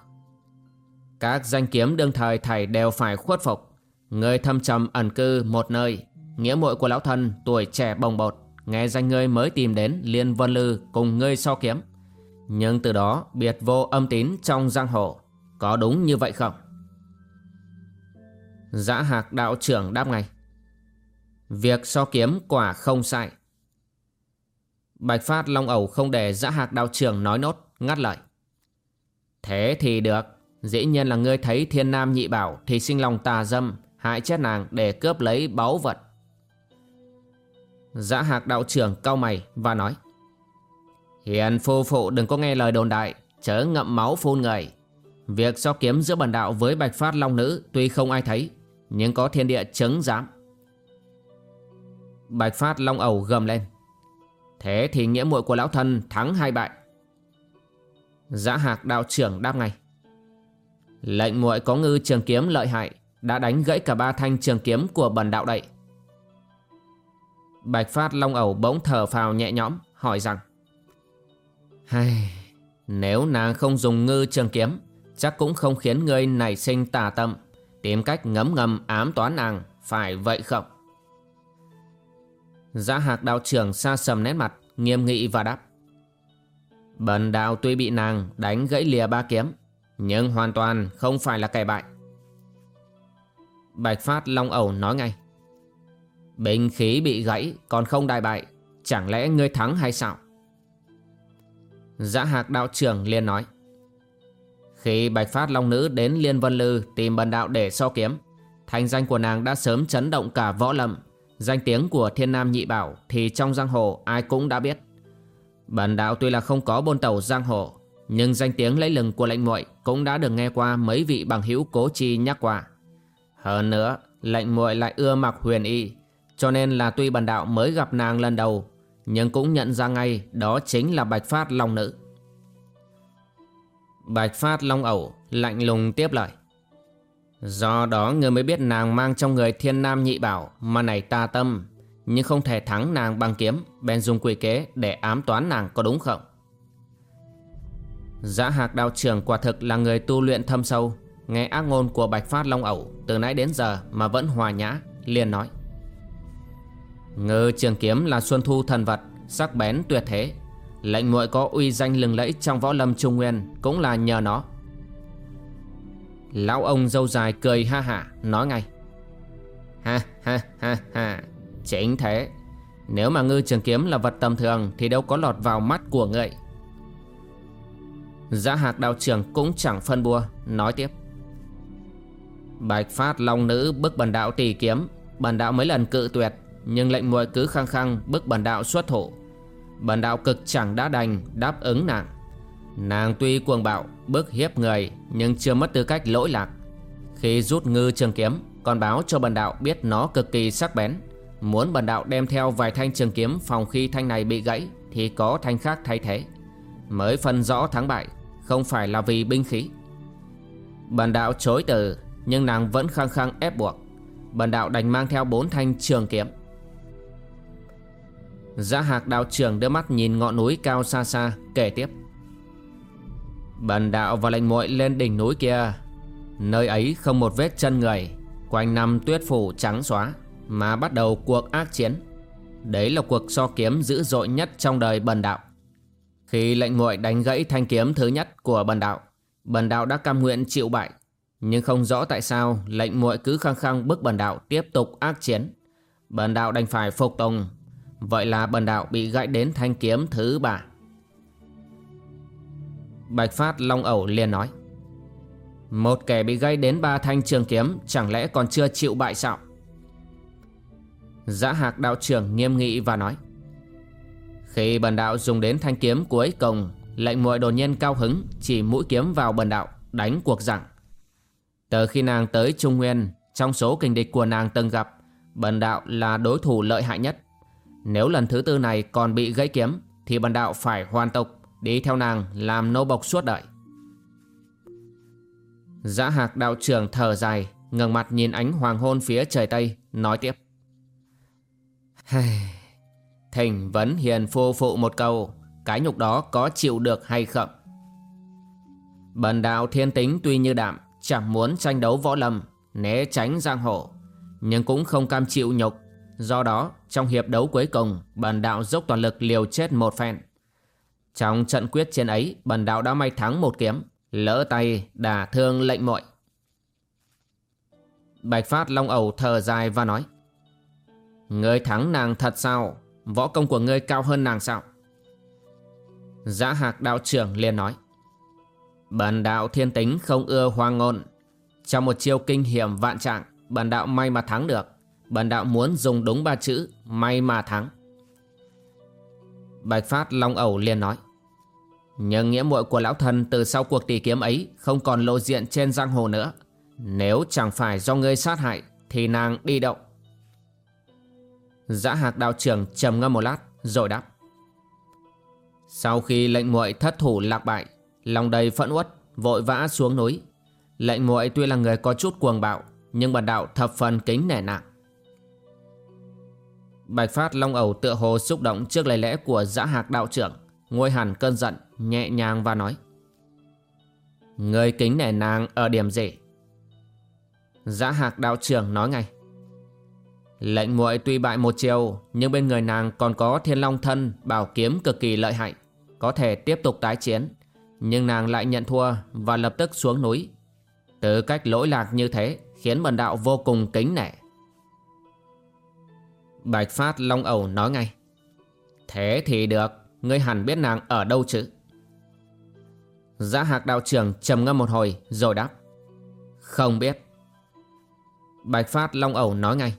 Các danh kiếm đương thời thầy đều phải khuất phục Người thâm trầm ẩn cư một nơi, Nghĩa muội của lão thân tuổi trẻ bồng bột, Nghe danh ngươi mới tìm đến Liên Vân Lư cùng ngươi so kiếm. Nhưng từ đó biệt vô âm tín trong giang hồ, Có đúng như vậy không? Giã hạc đạo trưởng đáp ngay. Việc so kiếm quả không sai. Bạch Phát Long ẩu không để giã hạc đạo trưởng nói nốt, Ngắt lời. Thế thì được, Dĩ nhiên là ngươi thấy thiên nam nhị bảo Thì sinh lòng tà dâm Hại chết nàng để cướp lấy báu vật. Giã hạc đạo trưởng cau mày và nói, Hiền phu phụ đừng có nghe lời đồn đại, Chớ ngậm máu phun người. Việc so kiếm giữa bần đạo với bạch phát long nữ Tuy không ai thấy, Nhưng có thiên địa chứng giám. Bạch phát long ẩu gầm lên, Thế thì nghĩa muội của lão thân thắng hai bại. Giã hạc đạo trưởng đáp ngay, Lệnh muội có ngư trường kiếm lợi hại đã đánh gãy cả ba thanh trường kiếm của bần đạo đậy. Bạch Phát Long ẩu bỗng thở phào nhẹ nhõm Hỏi rằng Hay, Nếu nàng không dùng ngư trường kiếm Chắc cũng không khiến ngươi nảy sinh tà tâm Tìm cách ngấm ngầm ám toán nàng Phải vậy không? Giã hạc đạo trưởng xa sầm nét mặt Nghiêm nghị và đáp Bần đạo tuy bị nàng đánh gãy lìa ba kiếm Nhưng hoàn toàn không phải là kẻ bại. Bạch Phát Long ẩu nói ngay. Binh khí bị gãy, còn không đại bại, Chẳng lẽ ngươi thắng hay sao? Giã hạc đạo trưởng liền nói. Khi Bạch Phát Long Nữ đến Liên Vân Lư Tìm bần đạo để so kiếm Thành danh của nàng đã sớm chấn động cả võ lâm. Danh tiếng của thiên nam nhị bảo Thì trong giang hồ ai cũng đã biết. Bần đạo tuy là không có bôn tàu giang hồ, Nhưng danh tiếng lấy lừng của lệnh muội Cũng đã được nghe qua mấy vị bằng hữu cố chi nhắc qua. Hơn nữa, Lệnh muội lại ưa mặc huyền y, cho nên là tuy bần đạo mới gặp nàng lần đầu, Nhưng cũng nhận ra ngay đó chính là Bạch Phát Long Nữ. Bạch Phát Long ẩu lạnh lùng tiếp lời. Do đó người mới biết nàng mang trong người thiên nam nhị bảo Mà này ta tâm, Nhưng không thể thắng nàng bằng kiếm, Bèn dùng quỷ kế để ám toán nàng có đúng không? Giã hạc đạo trưởng quả thực là người tu luyện thâm sâu Nghe ác ngôn của Bạch Phát Long ẩu, Từ nãy đến giờ mà vẫn hòa nhã, liền nói. Ngư trường kiếm là xuân thu thần vật, Sắc bén tuyệt thế. Lệnh muội có uy danh lừng lẫy trong võ lâm trung nguyên Cũng là nhờ nó. Lão ông dâu dài cười ha hả, Nói ngay. Ha ha ha ha, Chính thế. Nếu mà ngư trường kiếm là vật tầm thường Thì đâu có lọt vào mắt của người Giá hạc đạo trưởng cũng chẳng phân bua, Nói tiếp. Bạch phát long nữ bức bần đạo tỷ kiếm. Bần đạo mấy lần cự tuyệt, Nhưng lệnh muội cứ khăng khăng bức bần đạo xuất thủ Bần đạo cực chẳng đã đành đáp ứng nàng. Nàng tuy cuồng bạo, bức hiếp người, Nhưng chưa mất tư cách lỗi lạc. Khi rút ngư trường kiếm Còn báo cho bần đạo biết nó cực kỳ sắc bén. Muốn bần đạo đem theo vài thanh trường kiếm Phòng khi thanh này bị gãy, Thì có thanh khác thay thế. Mới phân rõ thắng bại, Không phải là vì binh khí. Bần đạo chối từ nhưng nàng vẫn khăng khăng ép buộc. Bần đạo đành mang theo bốn thanh trường kiếm. Giá hạc đạo trưởng đưa mắt nhìn ngọn núi cao xa xa, Kể tiếp. Bần đạo và lệnh muội lên đỉnh núi kia, Nơi ấy không một vết chân người, Quanh năm tuyết phủ trắng xóa, Mà bắt đầu cuộc ác chiến. Đấy là cuộc so kiếm dữ dội nhất trong đời bần đạo. Khi lệnh muội đánh gãy thanh kiếm thứ nhất của bần đạo Bần đạo đã cam nguyện chịu bại. Nhưng không rõ tại sao lệnh muội cứ khăng khăng bức bần đạo tiếp tục ác chiến. Bần đạo đành phải phục tùng. Vậy là bần đạo bị gãy đến thanh kiếm thứ ba. Bạch Phát Long ẩu liền nói, Một kẻ bị gây đến ba thanh trường kiếm Chẳng lẽ còn chưa chịu bại sao? Giã hạc đạo trưởng nghiêm nghị và nói, Khi bần đạo dùng đến thanh kiếm cuối cùng, Lệnh muội đột nhiên cao hứng, Chỉ mũi kiếm vào bần đạo Đánh cuộc rằng từ khi nàng tới Trung Nguyên, Trong số kình địch của nàng từng gặp, Bần đạo là đối thủ lợi hại nhất. Nếu lần thứ tư này còn bị gãy kiếm, Thì bần đạo phải hoàn tục Đi theo nàng làm nô bộc suốt đời. Giã hạc đạo trưởng thở dài, ngẩng mặt nhìn ánh hoàng hôn phía trời Tây, Nói tiếp. Thỉnh vấn hiền phu phụ một câu, Cái nhục đó có chịu được hay không? Bần đạo thiên tính tuy như đạm Chẳng muốn tranh đấu võ lâm Né tránh giang hồ Nhưng cũng không cam chịu nhục Do đó trong hiệp đấu cuối cùng Bần đạo dốc toàn lực liều chết một phen trong trận quyết chiến ấy, bần đạo đã may thắng một kiếm, lỡ tay đả thương lệnh muội. Bạch Phát Long ẩu thở dài và nói Ngươi thắng nàng thật sao? Võ công của ngươi cao hơn nàng sao? Giã hạc đạo trưởng liền nói bản đạo thiên tính không ưa hoang ngôn. Trong một chiêu kinh hiểm vạn trạng, bản đạo may mà thắng được. Bản đạo muốn dùng đúng ba chữ, May mà thắng. Bạch Phát Long ẩu liền nói Nhưng nghĩa muội của lão thần từ sau cuộc tỷ kiếm ấy Không còn lộ diện trên giang hồ nữa. Nếu chẳng phải do ngươi sát hại, Thì nàng đi động Giã hạc đạo trưởng trầm ngâm một lát, Rồi đáp, Sau khi lệnh muội thất thủ lạc bại Lòng đầy phẫn uất, Vội vã xuống núi. Lệnh muội tuy là người có chút cuồng bạo, Nhưng bản đạo thập phần kính nể nặng. Bạch Phát Long ẩu tựa hồ xúc động trước lời lẽ của dã hạc đạo trưởng Ngôi hẳn cơn giận, Nhẹ nhàng và nói. Người kính nể nàng ở điểm gì? Dã hạc đạo trưởng nói ngay. Lệnh muội tuy bại một chiều, Nhưng bên người nàng còn có thiên long thân, Bảo kiếm cực kỳ lợi hại, Có thể tiếp tục tái chiến. Nhưng nàng lại nhận thua Và lập tức xuống núi. Từ cách lỗi lạc như thế Khiến bần đạo vô cùng kính nể. Bạch Phát Long ẩu nói ngay, Thế thì được, Ngươi hẳn biết nàng ở đâu chứ? Giã hạc đạo trưởng trầm ngâm một hồi Rồi đáp, Không biết. Bạch Phát Long ẩu nói ngay,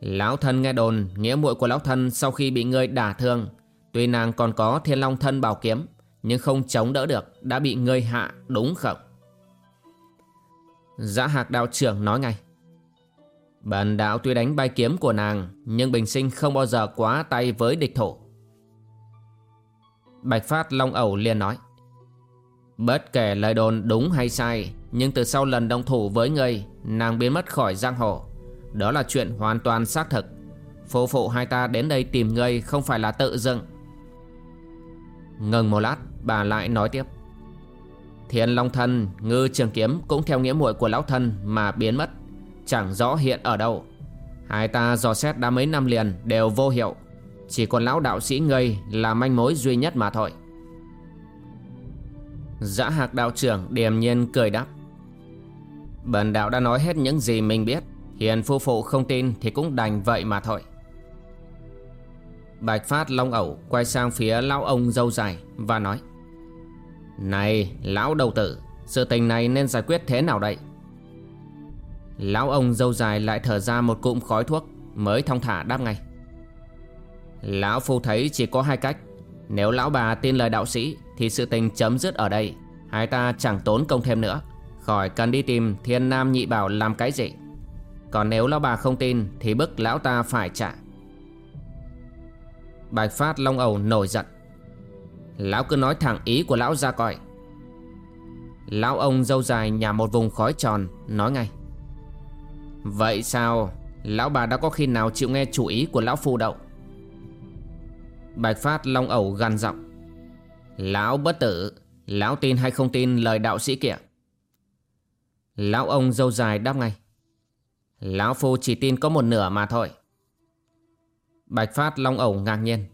Lão thân nghe đồn Nghĩa muội của lão thân sau khi bị ngươi đả thương, Tuy nàng còn có thiên long thân bảo kiếm nhưng không chống đỡ được, Đã bị ngươi hạ đúng không? Giã hạc đạo trưởng nói ngay. Bản đạo tuy đánh bay kiếm của nàng, Nhưng bình sinh không bao giờ quá tay với địch thủ. Bạch Phát Long ẩu liền nói. Bất kể lời đồn đúng hay sai, Nhưng từ sau lần đồng thủ với ngươi Nàng biến mất khỏi giang hồ. Đó là chuyện hoàn toàn xác thực. Phố phụ hai ta đến đây tìm ngươi Không phải là tự dưng Ngừng một lát bà lại nói tiếp. Thiên Long Thân Ngư Trường Kiếm cũng theo nghĩa muội của lão thân Mà biến mất. Chẳng rõ hiện ở đâu. Hai ta dò xét đã mấy năm liền đều vô hiệu. Chỉ còn lão đạo sĩ ngây là manh mối duy nhất mà thôi. Dã hạc đạo trưởng điềm nhiên cười đáp. Bần đạo đã nói hết những gì mình biết. Hiền phu phụ không tin thì cũng đành vậy mà thôi. Bạch Phát Long ẩu quay sang phía lão ông dâu dài và nói. Này, lão đầu tử, Sự tình này nên giải quyết thế nào đây? Lão ông dâu dài lại thở ra một cụm khói thuốc, Mới thong thả đáp ngay. Lão phu thấy chỉ có hai cách. Nếu lão bà tin lời đạo sĩ, Thì sự tình chấm dứt ở đây. Hai ta chẳng tốn công thêm nữa. Khỏi cần đi tìm thiên nam nhị bảo làm cái gì. Còn nếu lão bà không tin, Thì bức lão ta phải trả. Bạch Phát Long ẩu nổi giận. Lão cứ nói thẳng ý của lão ra coi. Lão ông dâu dài nhả một vùng khói tròn, Nói ngay. Vậy sao? Lão bà đã có khi nào chịu nghe chủ ý của lão phu đậu? Bạch Phát Long ẩu gằn giọng. Lão bất tử, Lão tin hay không tin lời đạo sĩ kia? Lão ông dâu dài đáp ngay. Lão phu chỉ tin có một nửa mà thôi. Bạch Phát Long ẩu ngạc nhiên.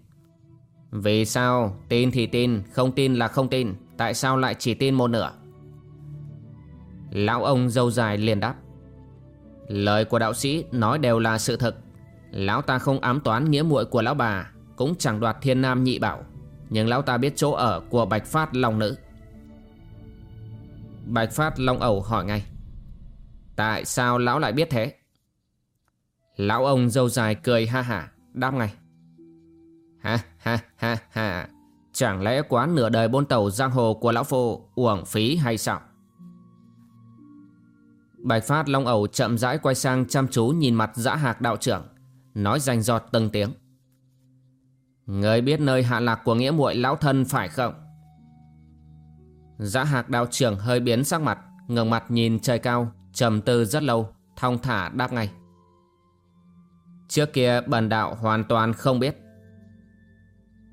Vì sao tin thì tin, Không tin là không tin, Tại sao lại chỉ tin một nửa? Lão ông dâu dài liền đáp, Lời của đạo sĩ nói đều là sự thật. Lão ta không ám toán nghĩa muội của lão bà, Cũng chẳng đoạt thiên nam nhị bảo. Nhưng lão ta biết chỗ ở của Bạch Phát Long Nữ. Bạch Phát Long ẩu hỏi ngay, Tại sao lão lại biết thế? Lão ông dâu dài cười ha hả, Đáp ngay Ha ha ha ha. Chẳng lẽ quá nửa đời bôn tàu giang hồ của lão phu uổng phí hay sao? Bạch Phát Long ẩu chậm rãi quay sang chăm chú nhìn mặt dã hạc đạo trưởng, Nói rành giọt từng tiếng. Người biết nơi hạ lạc của nghĩa muội lão thân phải không? Dã hạc đạo trưởng hơi biến sắc mặt, ngẩng mặt nhìn trời cao, trầm tư rất lâu, Thong thả đáp ngay. Trước kia bần đạo hoàn toàn không biết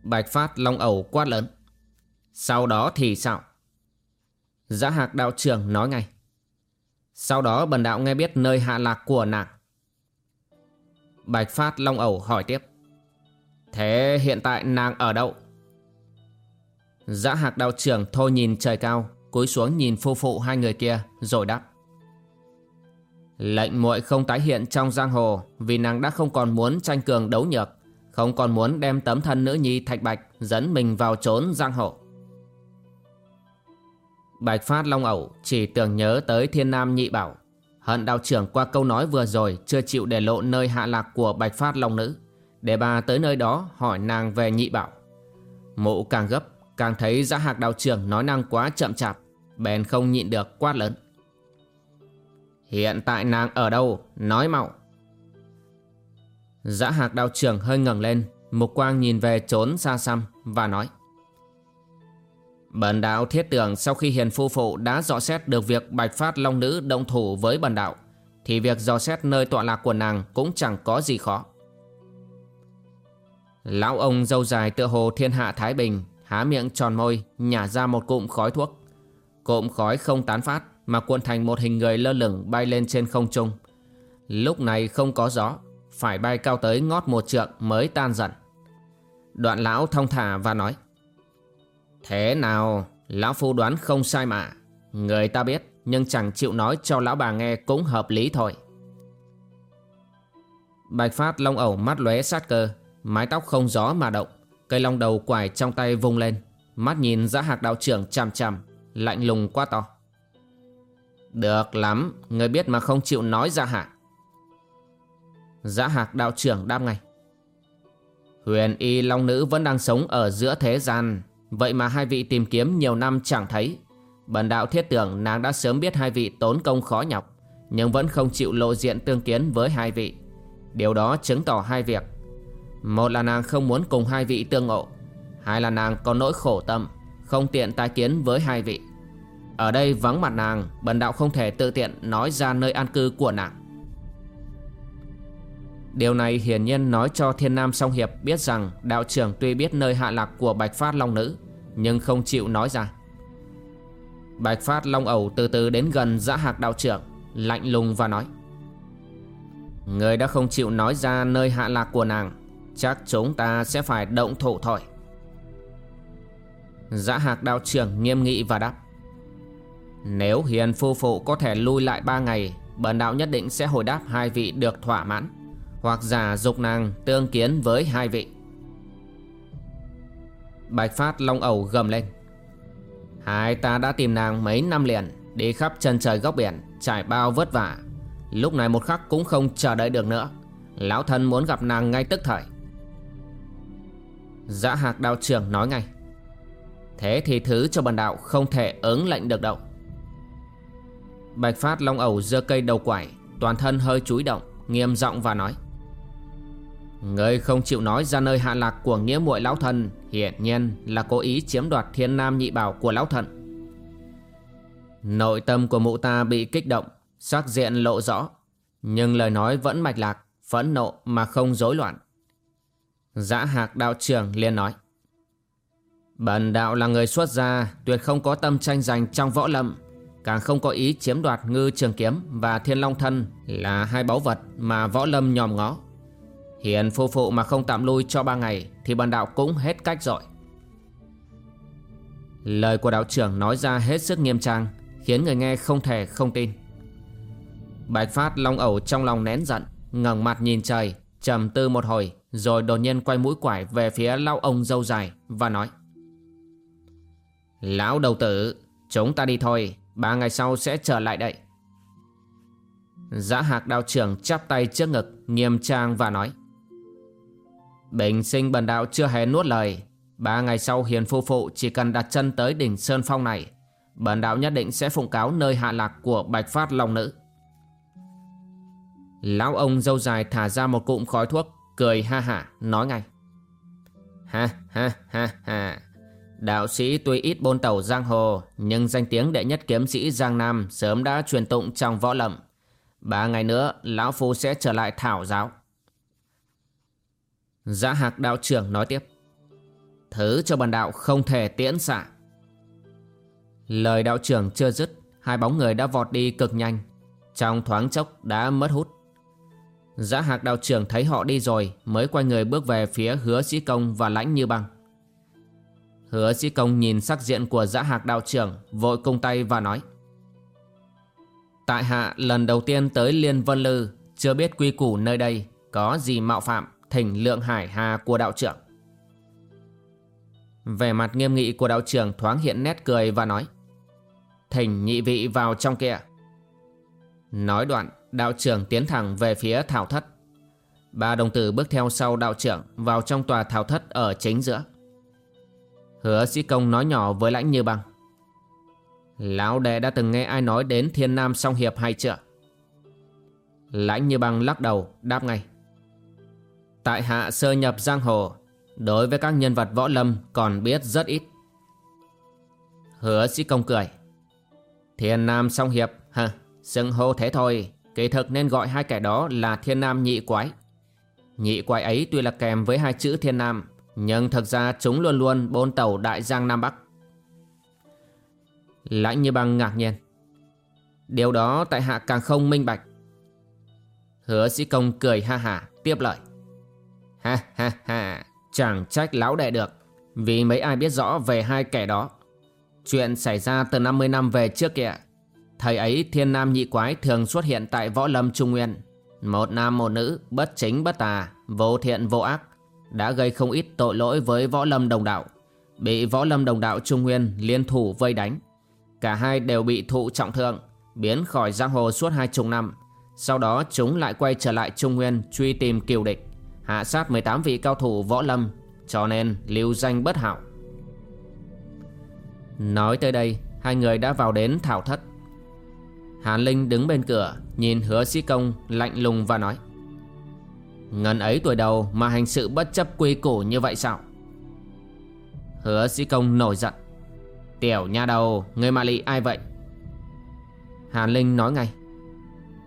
Bạch Phát Long ẩu quát lớn. Sau đó thì sao? Giá hạc đạo trưởng nói ngay. Sau đó bần đạo nghe biết nơi hạ lạc của nàng. Bạch Phát Long ẩu hỏi tiếp. Thế hiện tại nàng ở đâu? Giã hạc đạo trưởng thôi nhìn trời cao, cúi xuống nhìn phu phụ hai người kia, Rồi đáp. Lệnh muội không tái hiện trong giang hồ Vì nàng đã không còn muốn tranh cường đấu nhược. Không còn muốn đem tấm thân nữ nhi thạch bạch Dẫn mình vào trốn giang hồ. Bạch Phát Long ẩu chỉ tưởng nhớ tới thiên nam nhị bảo. Hận đạo trưởng qua câu nói vừa rồi Chưa chịu để lộ nơi hạ lạc của Bạch Phát Long nữ. Để bà tới nơi đó hỏi nàng về nhị bảo. Mụ càng gấp, Càng thấy giã hạc đạo trưởng nói năng quá chậm chạp, Bèn không nhịn được quát lớn. Hiện tại nàng ở đâu? Nói mạo Giã hạc đạo trưởng hơi ngẩng lên, Mục quang nhìn về trốn xa xăm Và nói. Bần đạo thiết tưởng sau khi hiền phu phụ đã dò xét được việc bạch phát long nữ động thủ với bần đạo, Thì việc dò xét nơi tọa lạc của nàng cũng chẳng có gì khó. Lão ông dâu dài tựa hồ thiên hạ Thái Bình, Há miệng tròn môi, nhả ra một cụm khói thuốc. Cụm khói không tán phát, mà cuộn thành một hình người lơ lửng bay lên trên không trung. Lúc này không có gió phải bay cao tới ngót một trượng mới tan dần. Đoạn lão thông thả và nói, Thế nào, Lão Phu đoán không sai mà. Người ta biết, Nhưng chẳng chịu nói cho lão bà nghe cũng hợp lý thôi. Bạch Phát long ẩu mắt lóe sát cơ, Mái tóc không gió mà động, Cây long đầu quải trong tay vung lên, Mắt nhìn giã hạc đạo trưởng chằm chằm, Lạnh lùng quá to. Được lắm, Người biết mà không chịu nói ra hả Dã hạc đạo trưởng đáp ngay. Huyền y long nữ vẫn đang sống ở giữa thế gian. Vậy mà hai vị tìm kiếm nhiều năm chẳng thấy. Bần đạo thiết tưởng nàng đã sớm biết hai vị tốn công khó nhọc, Nhưng vẫn không chịu lộ diện tương kiến với hai vị. Điều đó chứng tỏ hai việc. Một là nàng không muốn cùng hai vị tương ngộ, Hai là nàng có nỗi khổ tâm, Không tiện tai kiến với hai vị. Ở đây vắng mặt nàng, Bần đạo không thể tự tiện nói ra nơi an cư của nàng. Điều này hiển nhiên nói cho Thiên Nam Song Hiệp biết rằng đạo trưởng tuy biết nơi hạ lạc của Bạch Phát Long Nữ nhưng không chịu nói ra. Bạch Phát Long ẩu từ từ đến gần dã hạc đạo trưởng, lạnh lùng và nói. Người đã không chịu nói ra nơi hạ lạc của nàng, chắc chúng ta sẽ phải động thủ thôi. Dã hạc đạo trưởng nghiêm nghị và đáp. Nếu hiền phu phụ có thể lui lại ba ngày, bần đạo nhất định sẽ hồi đáp hai vị được thỏa mãn hoặc giả dục nàng tương kiến với hai vị. Bạch Phát Long ẩu gầm lên. Hai ta đã tìm nàng mấy năm liền, Đi khắp chân trời góc biển, Trải bao vất vả. Lúc này một khắc cũng không chờ đợi được nữa. Lão thân muốn gặp nàng ngay tức thời. Dã hạc đạo trưởng nói ngay. Thế thì thứ cho bần đạo không thể ứng lệnh được đâu. Bạch Phát Long ẩu giơ cây đầu quải, Toàn thân hơi chúi động, Nghiêm giọng và nói người không chịu nói ra nơi hạ lạc của nghĩa muội lão thần Hiện nhiên là cố ý chiếm đoạt thiên nam nhị bảo của lão thần. Nội tâm của mụ ta bị kích động, Sắc diện lộ rõ, Nhưng lời nói vẫn mạch lạc, Phẫn nộ mà không rối loạn. Giã hạc đạo trưởng liền nói, Bần đạo là người xuất gia, Tuyệt không có tâm tranh giành trong võ lâm, Càng không có ý chiếm đoạt ngư trường kiếm Và thiên long thân Là hai báu vật mà võ lâm nhòm ngó. Hiền phu phụ mà không tạm lui cho ba ngày Thì bản đạo cũng hết cách rồi. Lời của đạo trưởng nói ra hết sức nghiêm trang, Khiến người nghe không thể không tin. Bạch Phát long ẩu trong lòng nén giận, ngẩng mặt nhìn trời, trầm tư một hồi, Rồi đột nhiên quay mũi quải về phía lão ông dâu dài Và nói, Lão đầu tử, Chúng ta đi thôi, Ba ngày sau sẽ trở lại đây. Giã hạc đạo trưởng chắp tay trước ngực, Nghiêm trang và nói Bình sinh bần đạo chưa hề nuốt lời. Ba ngày sau, hiền phu phụ Chỉ cần đặt chân tới đỉnh Sơn Phong này, Bần đạo nhất định sẽ phụng cáo nơi hạ lạc Của Bạch Phát Long Nữ. Lão ông dâu dài thả ra một cụm khói thuốc, Cười ha hả, nói ngay. Ha ha ha ha. Đạo sĩ tuy ít bôn tàu giang hồ, Nhưng danh tiếng đệ nhất kiếm sĩ Giang Nam Sớm đã truyền tụng trong võ lâm. Ba ngày nữa, Lão Phu sẽ trở lại thảo giáo. Giã hạc đạo trưởng nói tiếp. Thứ cho bần đạo không thể tiễn xạ. Lời đạo trưởng chưa dứt, Hai bóng người đã vọt đi cực nhanh. Trong thoáng chốc đã mất hút. Giã hạc đạo trưởng thấy họ đi rồi, Mới quay người bước về phía hứa sĩ công và lãnh như băng. Hứa sĩ công nhìn sắc diện của giã hạc đạo trưởng, Vội cung tay và nói. Tại hạ, lần đầu tiên tới Liên Vân Lư, Chưa biết quy củ nơi đây Có gì mạo phạm. Thỉnh lượng hải hà của đạo trưởng. Vẻ mặt nghiêm nghị của đạo trưởng thoáng hiện nét cười và nói Thỉnh nhị vị vào trong kia. Nói đoạn, đạo trưởng tiến thẳng về phía thảo thất. Ba đồng tử bước theo sau đạo trưởng vào trong tòa thảo thất ở chính giữa. Hứa sĩ công nói nhỏ với lãnh như băng, Lão đệ đã từng nghe ai nói đến thiên nam song hiệp hay chưa? Lãnh như băng lắc đầu, đáp ngay Tại hạ sơ nhập giang hồ, Đối với các nhân vật võ lâm còn biết rất ít. Hứa sĩ công cười. Thiên nam song hiệp, hả, Xưng hô thế thôi. Kỳ thực nên gọi hai kẻ đó là thiên nam nhị quái. Nhị quái ấy tuy là kèm với hai chữ thiên nam, Nhưng thực ra chúng luôn luôn bôn tàu đại giang nam bắc. Lãnh như băng ngạc nhiên. Điều đó tại hạ càng không minh bạch. Hứa sĩ công cười ha ha tiếp lời. Ha ha ha. Chẳng trách lão đệ được, Vì mấy ai biết rõ về hai kẻ đó. Chuyện xảy ra từ 50 năm về trước kìa. Thời ấy thiên nam nhị quái thường xuất hiện tại võ lâm trung nguyên. Một nam một nữ, bất chính bất tà, Vô thiện vô ác, Đã gây không ít tội lỗi với võ lâm đồng đạo. Bị võ lâm đồng đạo trung nguyên liên thủ vây đánh. Cả hai đều bị thụ trọng thương, Biến khỏi giang hồ suốt hai chục năm. Sau đó chúng lại quay trở lại trung nguyên truy tìm kiều địch. Hạ sát 18 vị cao thủ võ lâm, Cho nên lưu danh bất hảo. Nói tới đây, Hai người đã vào đến thảo thất. Hàn Linh đứng bên cửa, Nhìn hứa sĩ công lạnh lùng và nói, Ngân ấy tuổi đầu mà hành sự bất chấp quy củ như vậy sao? Hứa sĩ công nổi giận, Tiểu nha đầu, Người mạ lị ai vậy? Hàn Linh nói ngay,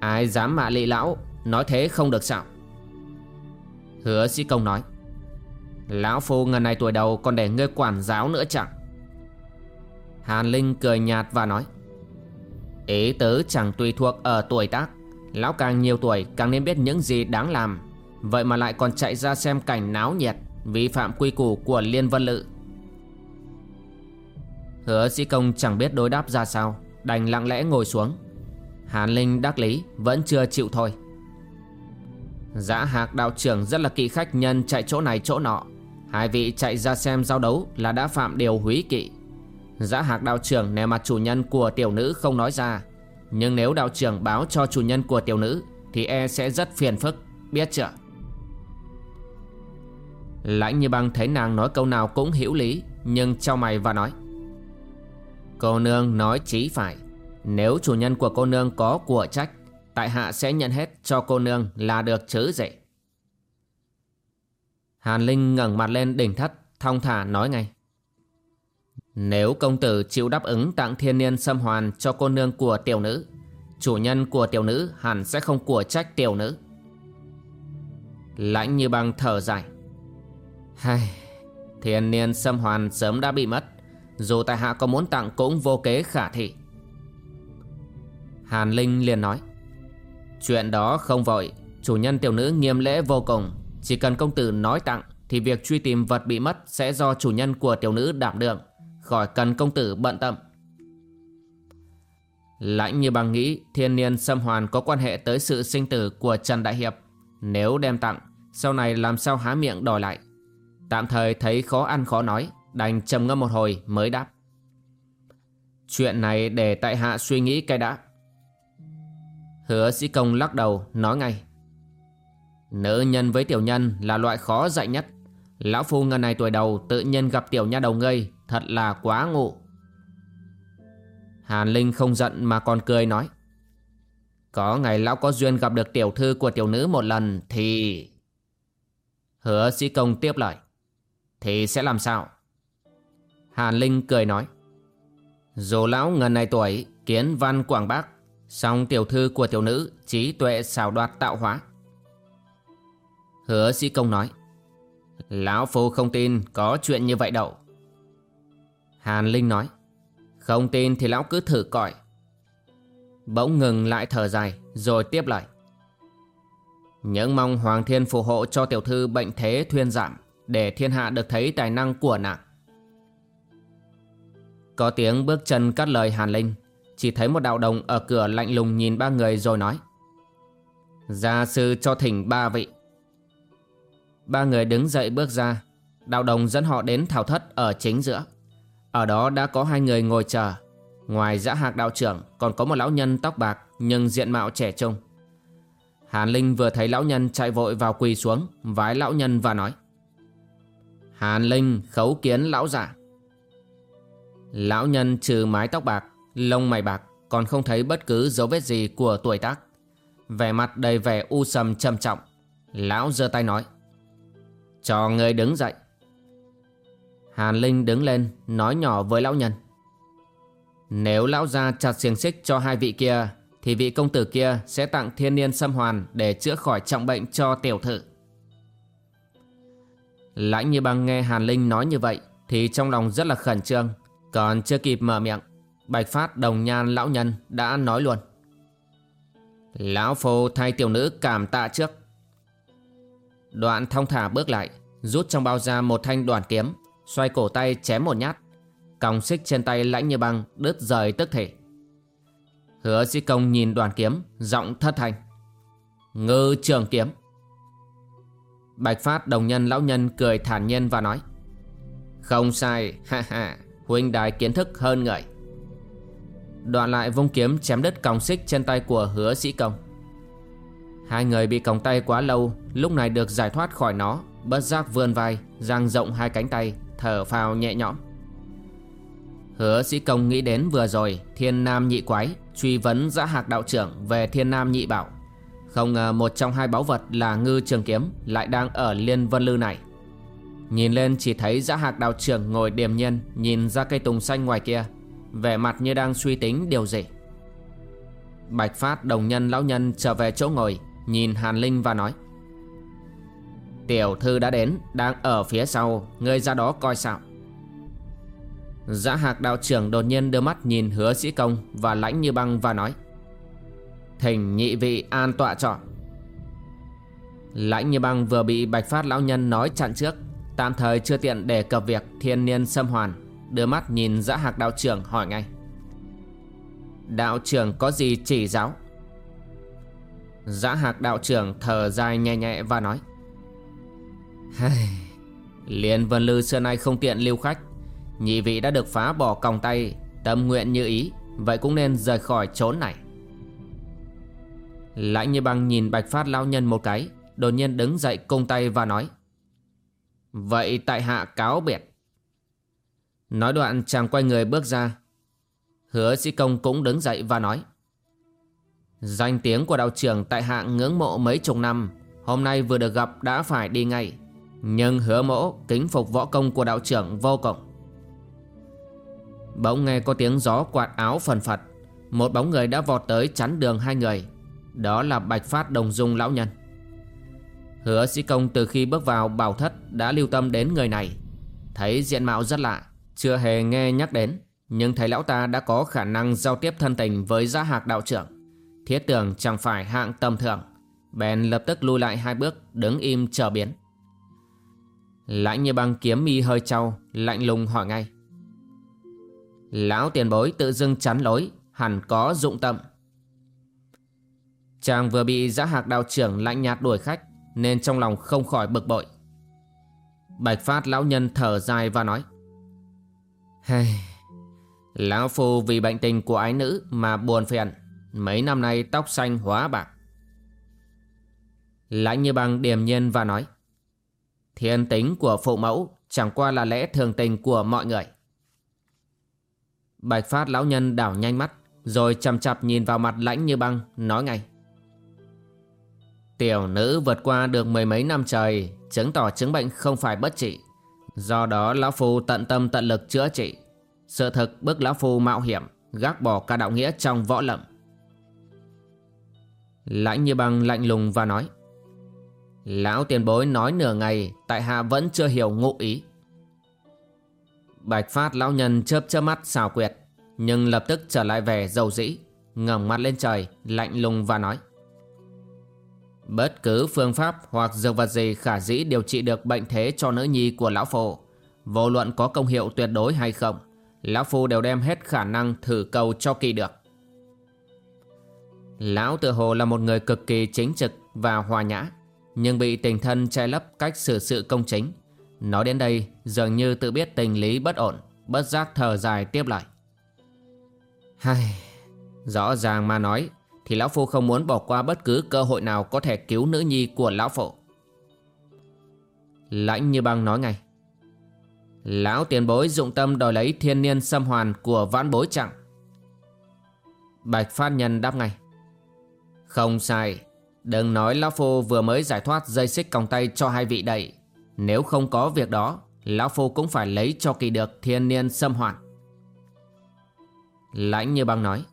Ai dám mạ lị lão, Nói thế không được sao? Hứa sĩ công nói. Lão phu ngần này tuổi đầu còn để ngươi quản giáo nữa chẳng? Hàn Linh cười nhạt và nói. Ý tứ chẳng tùy thuộc ở tuổi tác. Lão càng nhiều tuổi càng nên biết những gì đáng làm. Vậy mà lại còn chạy ra xem cảnh náo nhiệt, Vi phạm quy củ của Liên Vân Lự. Hứa sĩ công chẳng biết đối đáp ra sao, Đành lặng lẽ ngồi xuống. Hàn Linh đắc lý, vẫn chưa chịu thôi. Giã hạc đạo trưởng rất là kỵ khách nhân chạy chỗ này chỗ nọ. Hai vị chạy ra xem giao đấu là đã phạm điều húy kỵ. Giã hạc đạo trưởng nè mặt chủ nhân của tiểu nữ không nói ra. Nhưng nếu đạo trưởng báo cho chủ nhân của tiểu nữ, Thì e sẽ rất phiền phức, Biết chưa? Lãnh như băng thấy nàng nói câu nào cũng hiểu lý, Nhưng trao mày và nói. Cô nương nói chí phải. Nếu chủ nhân của cô nương có của trách Tại hạ sẽ nhận hết cho cô nương là được chứ gì Hàn Linh ngẩng mặt lên đỉnh thất Thong thả nói ngay. Nếu công tử chịu đáp ứng tặng thiên niên xâm hoàn cho cô nương của tiểu nữ Chủ nhân của tiểu nữ hẳn sẽ không của trách tiểu nữ. Lãnh như băng thở dài. Hay, thiên niên xâm hoàn sớm đã bị mất Dù tại hạ có muốn tặng cũng vô kế khả thị Hàn Linh liền nói. Chuyện đó không vội. Chủ nhân tiểu nữ nghiêm lễ vô cùng. Chỉ cần công tử nói tặng, Thì việc truy tìm vật bị mất Sẽ do chủ nhân của tiểu nữ đảm đương. Khỏi cần công tử bận tâm. Lãnh như bằng nghĩ, Thiên niên xâm hoàn có quan hệ tới sự sinh tử của Trần Đại Hiệp. Nếu đem tặng, Sau này làm sao há miệng đòi lại? Tạm thời thấy khó ăn khó nói, Đành trầm ngâm một hồi mới đáp. Chuyện này để tại hạ suy nghĩ cái đã. Hứa sĩ công lắc đầu, nói ngay. Nữ nhân với tiểu nhân là loại khó dạy nhất. Lão phu ngần này tuổi đầu tự nhiên gặp tiểu nha đầu ngây Thật là quá ngộ. Hàn Linh không giận mà còn cười nói. Có ngày lão có duyên gặp được tiểu thư của tiểu nữ một lần thì... Hứa sĩ công tiếp lời. Thì sẽ làm sao? Hàn Linh cười nói. Dù lão ngần này tuổi, Kiến văn quảng bác Song tiểu thư của tiểu nữ, trí tuệ xảo đoạt tạo hóa. Hứa sĩ công nói. Lão Phu không tin có chuyện như vậy đâu. Hàn Linh nói. Không tin thì lão cứ thử coi. Bỗng ngừng lại thở dài, rồi tiếp lại. Những mong Hoàng Thiên phù hộ cho tiểu thư bệnh thế thuyên giảm để thiên hạ được thấy tài năng của nàng. Có tiếng bước chân cắt lời Hàn Linh chỉ thấy một đạo đồng ở cửa lạnh lùng nhìn ba người rồi nói. Gia sư cho thỉnh ba vị. Ba người đứng dậy bước ra. Đạo đồng dẫn họ đến thảo thất ở chính giữa. Ở đó đã có hai người ngồi chờ. Ngoài giã hạc đạo trưởng, Còn có một lão nhân tóc bạc, Nhưng diện mạo trẻ trung. Hàn Linh vừa thấy lão nhân chạy vội vào quỳ xuống, Vái lão nhân và nói. Hàn Linh khấu kiến lão giả Lão nhân trừ mái tóc bạc Lông mày bạc, còn không thấy bất cứ dấu vết gì của tuổi tác. Vẻ mặt đầy vẻ u sầm trầm trọng. Lão giơ tay nói, Cho người đứng dậy. Hàn Linh đứng lên, nói nhỏ với lão nhân, Nếu lão gia chặt xiềng xích cho hai vị kia, Thì vị công tử kia sẽ tặng thiên niên xâm hoàn Để chữa khỏi trọng bệnh cho tiểu thự. Lãnh như băng nghe Hàn Linh nói như vậy Thì trong lòng rất là khẩn trương, Còn chưa kịp mở miệng Bạch Phát đồng nhan lão nhân đã nói luôn. Lão phu thay tiểu nữ cảm tạ trước. Đoạn thong thả bước lại Rút trong bao ra một thanh đoàn kiếm Xoay cổ tay chém một nhát. Còng xích trên tay lãnh như băng Đứt rời tức thể. Hứa sĩ công nhìn đoàn kiếm Giọng thất thanh, Ngư trường kiếm. Bạch Phát đồng nhân lão nhân cười thản nhiên và nói. Không sai ha ha Huynh đài kiến thức hơn người. Đoạn lại vung kiếm chém đứt còng xích trên tay của hứa sĩ công. Hai người bị còng tay quá lâu, Lúc này được giải thoát khỏi nó, Bất giác vươn vai, Giang rộng hai cánh tay, Thở phào nhẹ nhõm. Hứa sĩ công nghĩ đến vừa rồi, Thiên Nam nhị quái, Truy vấn giã hạc đạo trưởng về Thiên Nam nhị bảo. Không ngờ một trong hai báu vật là ngư trường kiếm Lại đang ở liên vân lư này. Nhìn lên chỉ thấy giã hạc đạo trưởng ngồi điềm nhiên, Nhìn ra cây tùng xanh ngoài kia. Vẻ mặt như đang suy tính điều gì? Bạch Phát đồng nhân lão nhân trở về chỗ ngồi, Nhìn Hàn Linh và nói. Tiểu thư đã đến, Đang ở phía sau, Ngươi ra đó coi sao. Giã hạc đạo trưởng đột nhiên đưa mắt nhìn hứa sĩ công Và lãnh như băng và nói. Thỉnh nhị vị an tọa trọ Lãnh như băng vừa bị Bạch Phát lão nhân nói chặn trước, Tạm thời chưa tiện để cập việc thiên niên xâm hoàn. Đưa mắt nhìn dã hạc đạo trưởng hỏi ngay. Đạo trưởng có gì chỉ giáo? Dã hạc đạo trưởng thở dài nhẹ nhẹ và nói. Liên Vân Lư xưa nay không tiện lưu khách. Nhị vị đã được phá bỏ còng tay, Tâm nguyện như ý, Vậy cũng nên rời khỏi chốn này. Lãnh như băng nhìn bạch phát lão nhân một cái, Đột nhiên đứng dậy cung tay và nói. Vậy tại hạ cáo biệt. Nói đoạn chàng quay người bước ra. Hứa sĩ công cũng đứng dậy và nói. Danh tiếng của đạo trưởng tại hạ ngưỡng mộ mấy chục năm, Hôm nay vừa được gặp đã phải đi ngay. Nhưng hứa mỗ kính phục võ công của đạo trưởng vô cùng. Bỗng nghe có tiếng gió quạt áo phần phật, Một bóng người đã vọt tới chắn đường hai người. Đó là Bạch Phát Đồng Dung lão nhân. Hứa sĩ công từ khi bước vào bảo thất đã lưu tâm đến người này. Thấy diện mạo rất lạ chưa hề nghe nhắc đến, Nhưng thấy lão ta đã có khả năng giao tiếp thân tình với giá hạc đạo trưởng. Thiết tưởng chẳng phải hạng tầm thường. Bèn lập tức lui lại hai bước, Đứng im chờ biến. Lãnh như băng kiếm mi hơi trao, Lạnh lùng hỏi ngay. Lão tiền bối tự dưng chắn lối, Hẳn có dụng tâm. Chàng vừa bị giã hạc đạo trưởng lạnh nhạt đuổi khách, Nên trong lòng không khỏi bực bội. Bạch phát lão nhân thở dài và nói. Hey, Lão phu vì bệnh tình của ái nữ mà buồn phiền Mấy năm nay tóc xanh hóa bạc. Lãnh như băng điềm nhiên và nói Thiên tính của phụ mẫu chẳng qua là lẽ thường tình của mọi người. Bạch phát lão nhân đảo nhanh mắt Rồi chầm chập nhìn vào mặt lãnh như băng Nói ngay Tiểu nữ vượt qua được mười mấy năm trời Chứng tỏ chứng bệnh không phải bất trị. Do đó, lão phu tận tâm tận lực chữa trị. Sự thực, bức lão phu mạo hiểm, Gác bỏ cả đạo nghĩa trong võ lậm Lãnh như băng lạnh lùng và nói, Lão tiền bối nói nửa ngày, Tại hạ vẫn chưa hiểu ngụ ý. Bạch phát lão nhân chớp chớp mắt xào quyệt, Nhưng lập tức trở lại vẻ dầu dĩ, ngẩng mặt lên trời, Lạnh lùng và nói Bất cứ phương pháp hoặc dược vật gì khả dĩ điều trị được bệnh thế cho nữ nhi của lão phu Vô luận có công hiệu tuyệt đối hay không Lão phu đều đem hết khả năng thử cầu cho kỳ được. Lão tự hồ là một người cực kỳ chính trực và hòa nhã Nhưng bị tình thân che lấp cách xử sự công chính. Nói đến đây dường như tự biết tình lý bất ổn Bất giác thở dài tiếp lại Hay, Rõ ràng mà nói thì Lão Phu không muốn bỏ qua bất cứ cơ hội nào Có thể cứu nữ nhi của Lão Phổ Lãnh như băng nói ngay, Lão tiền bối dụng tâm đòi lấy thiên niên xâm hoàn của vãn bối chẳng? Bạch Phát Nhân đáp ngay, Không sai, Đừng nói Lão Phu vừa mới giải thoát dây xích còng tay cho hai vị đầy nếu không có việc đó, Lão Phu cũng phải lấy cho kỳ được thiên niên xâm hoàn. Lãnh như băng nói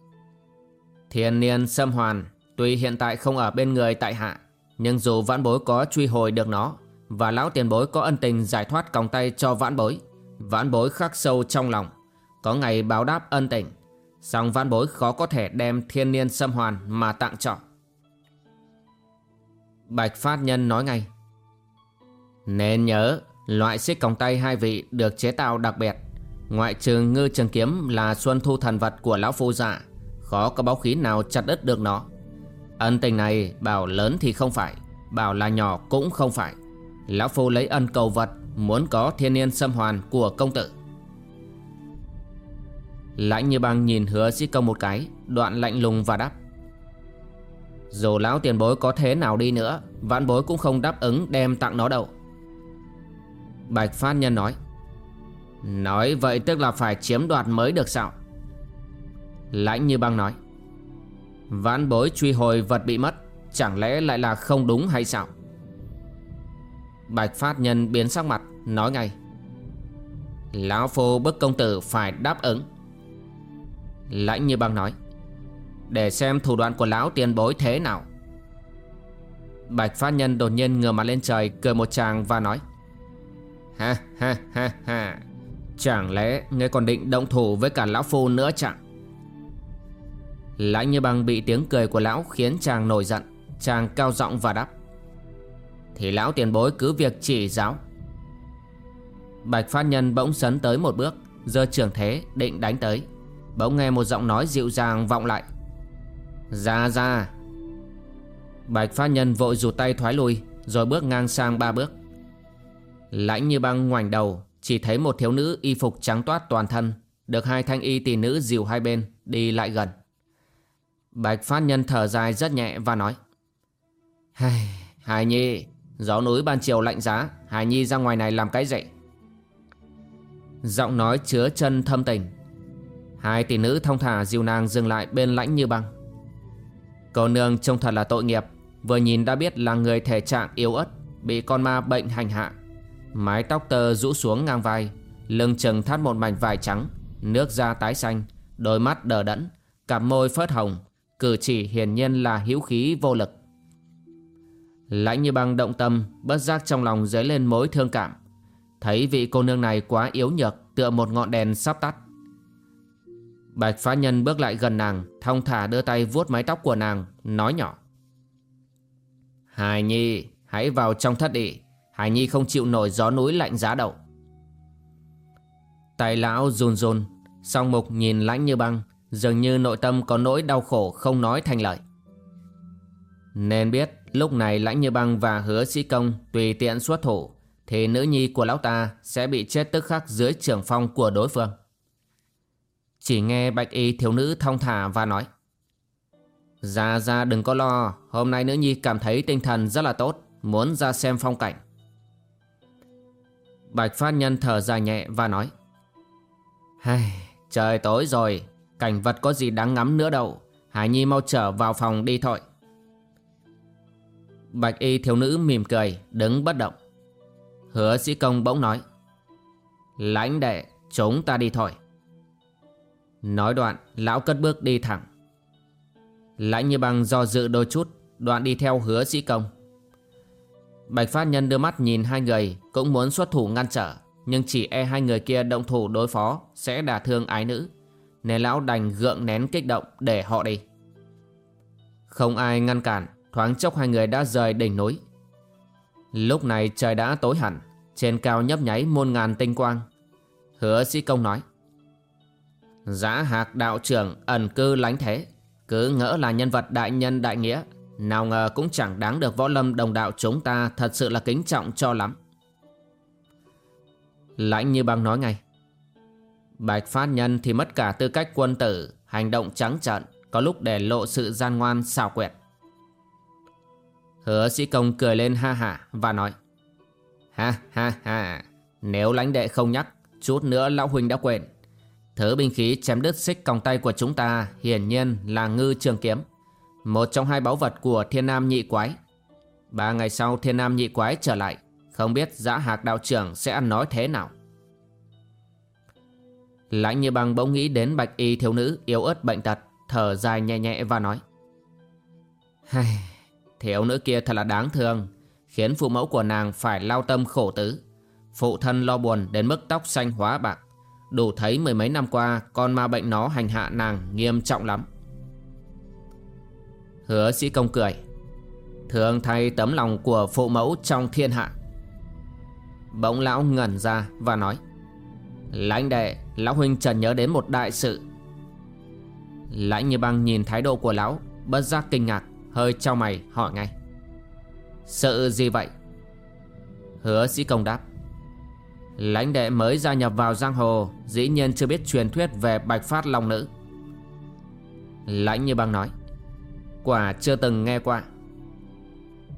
Thiên niên xâm hoàn Tuy hiện tại không ở bên người tại hạ Nhưng dù vãn bối có truy hồi được nó Và lão tiền bối có ân tình giải thoát còng tay cho vãn bối Vãn bối khắc sâu trong lòng Có ngày báo đáp ân tình song vãn bối khó có thể đem thiên niên xâm hoàn mà tặng cho Bạch Phát Nhân nói ngay nên nhớ, loại xích còng tay hai vị được chế tạo đặc biệt. Ngoại trừ ngư trường kiếm là xuân thu thần vật của lão phu dạ, khó có báo khí nào chặt đứt được nó. Ân tình này bảo lớn thì không phải, bảo là nhỏ cũng không phải. Lão phu lấy ân cầu vật, muốn có thiên niên xâm hoàn của công tử. Lãnh như băng nhìn hứa sĩ công một cái, đoạn lạnh lùng và đáp. Dù lão tiền bối có thế nào đi nữa, vãn bối cũng không đáp ứng đem tặng nó đâu. Bạch Phát Nhân nói Nói vậy tức là phải chiếm đoạt mới được sao Lãnh như băng nói. Vãn bối truy hồi vật bị mất, Chẳng lẽ lại là không đúng hay sao? Bạch Phát Nhân biến sắc mặt, Nói ngay. Lão Phu bức công tử phải đáp ứng. Lãnh như băng nói. Để xem thủ đoạn của lão tiền bối thế nào. Bạch Phát Nhân đột nhiên ngửa mặt lên trời, Cười một tràng và nói. Ha ha ha ha. Chẳng lẽ ngươi còn định động thủ với cả lão phu nữa chẳng Lãnh như băng bị tiếng cười của lão khiến chàng nổi giận, Chàng cao giọng và đáp. Thì lão tiền bối cứ việc chỉ giáo. Bạch phát nhân bỗng sấn tới một bước, giơ trường thế định đánh tới. Bỗng nghe một giọng nói dịu dàng vọng lại. Ra ra. Bạch phát nhân vội rụt tay thoái lui, Rồi bước ngang sang ba bước. Lãnh như băng ngoảnh đầu, Chỉ thấy một thiếu nữ y phục trắng toát toàn thân, Được hai thanh y tỷ nữ dìu hai bên, Đi lại gần. Bạch Phát Nhân thở dài rất nhẹ và nói Hài, Hải Nhi Gió núi ban chiều lạnh giá Hải Nhi ra ngoài này làm cái gì Giọng nói chứa chân thâm tình. Hai tỷ nữ thông thả dìu nàng dừng lại bên lãnh như băng. Cô nương trông thật là tội nghiệp Vừa nhìn đã biết là người thể trạng yếu ớt Bị con ma bệnh hành hạ. Mái tóc tơ rũ xuống ngang vai Lưng chừng thắt một mảnh vải trắng Nước da tái xanh Đôi mắt đờ đẫn Cặp môi phớt hồng Cử chỉ hiển nhiên là hữu khí vô lực. Lãnh như băng động tâm, Bất giác trong lòng dấy lên mối thương cảm. Thấy vị cô nương này quá yếu nhược, Tựa một ngọn đèn sắp tắt. Bạch phá nhân bước lại gần nàng, Thong thả đưa tay vuốt mái tóc của nàng, Nói nhỏ. Hải Nhi, hãy vào trong thất đi. Hải Nhi không chịu nổi gió núi lạnh giá đậu tài lão run run, Song mục nhìn lãnh như băng Dường như nội tâm có nỗi đau khổ không nói thành lời. Nên biết lúc này lãnh như băng và hứa sĩ công Tùy tiện xuất thủ Thì nữ nhi của lão ta sẽ bị chết tức khắc dưới trường phong của đối phương. Chỉ nghe bạch y thiếu nữ thong thả và nói Ra ra đừng có lo. Hôm nay nữ nhi cảm thấy tinh thần rất là tốt Muốn ra xem phong cảnh. Bạch phát nhân thở dài nhẹ và nói Hai, trời tối rồi, cảnh vật có gì đáng ngắm nữa đâu. Hải Nhi mau trở vào phòng đi thôi. Bạch y thiếu nữ mỉm cười, đứng bất động. Hứa sĩ công bỗng nói. Lãnh đệ, chúng ta đi thôi. Nói đoạn, lão cất bước đi thẳng. Lãnh như bằng do dự đôi chút, đoạn đi theo hứa sĩ công. Bạch phát nhân đưa mắt nhìn hai người, cũng muốn xuất thủ ngăn trở. Nhưng chỉ e hai người kia động thủ đối phó Sẽ đả thương ái nữ nên lão đành gượng nén kích động để họ đi. Không ai ngăn cản, Thoáng chốc hai người đã rời đỉnh núi. Lúc này trời đã tối hẳn, Trên cao nhấp nháy muôn ngàn tinh quang. Hứa sĩ công nói Giã hạc đạo trưởng ẩn cư lánh thế, Cứ ngỡ là nhân vật đại nhân đại nghĩa, Nào ngờ cũng chẳng đáng được võ lâm đồng đạo chúng ta Thật sự là kính trọng cho lắm. Lãnh như băng nói ngay Bạch phát nhân thì mất cả tư cách quân tử, Hành động trắng trợn, Có lúc để lộ sự gian ngoan xào quyệt. Hứa sĩ công cười lên ha hả Và nói, Ha ha ha, Nếu lãnh đệ không nhắc, Chút nữa lão huynh đã quên. Thứ binh khí chém đứt xích còng tay của chúng ta Hiển nhiên là ngư trường kiếm, Một trong hai báu vật của thiên nam nhị quái. Ba ngày sau thiên nam nhị quái trở lại, không biết giã hạc đạo trưởng sẽ ăn nói thế nào. Lãnh như băng bỗng nghĩ đến bạch y thiếu nữ yếu ớt bệnh tật Thở dài nhẹ nhẹ và nói. Hay, Thiếu nữ kia thật là đáng thương Khiến phụ mẫu của nàng phải lao tâm khổ tứ. Phụ thân lo buồn đến mức tóc xanh hóa bạc. Đủ thấy mười mấy năm qua Con ma bệnh nó hành hạ nàng nghiêm trọng lắm. Hứa sĩ công cười. Thường thay tấm lòng của phụ mẫu trong thiên hạ. Bỗng lão ngẩn ra và nói. Lãnh đệ, Lão huynh trần nhớ đến một đại sự. Lãnh như băng nhìn thái độ của lão, Bất giác kinh ngạc, Hơi trao mày, hỏi ngay. Sự gì vậy? Hứa sĩ công đáp. Lãnh đệ mới gia nhập vào giang hồ, Dĩ nhiên chưa biết truyền thuyết về bạch phát long nữ. Lãnh như băng nói. Quả chưa từng nghe qua.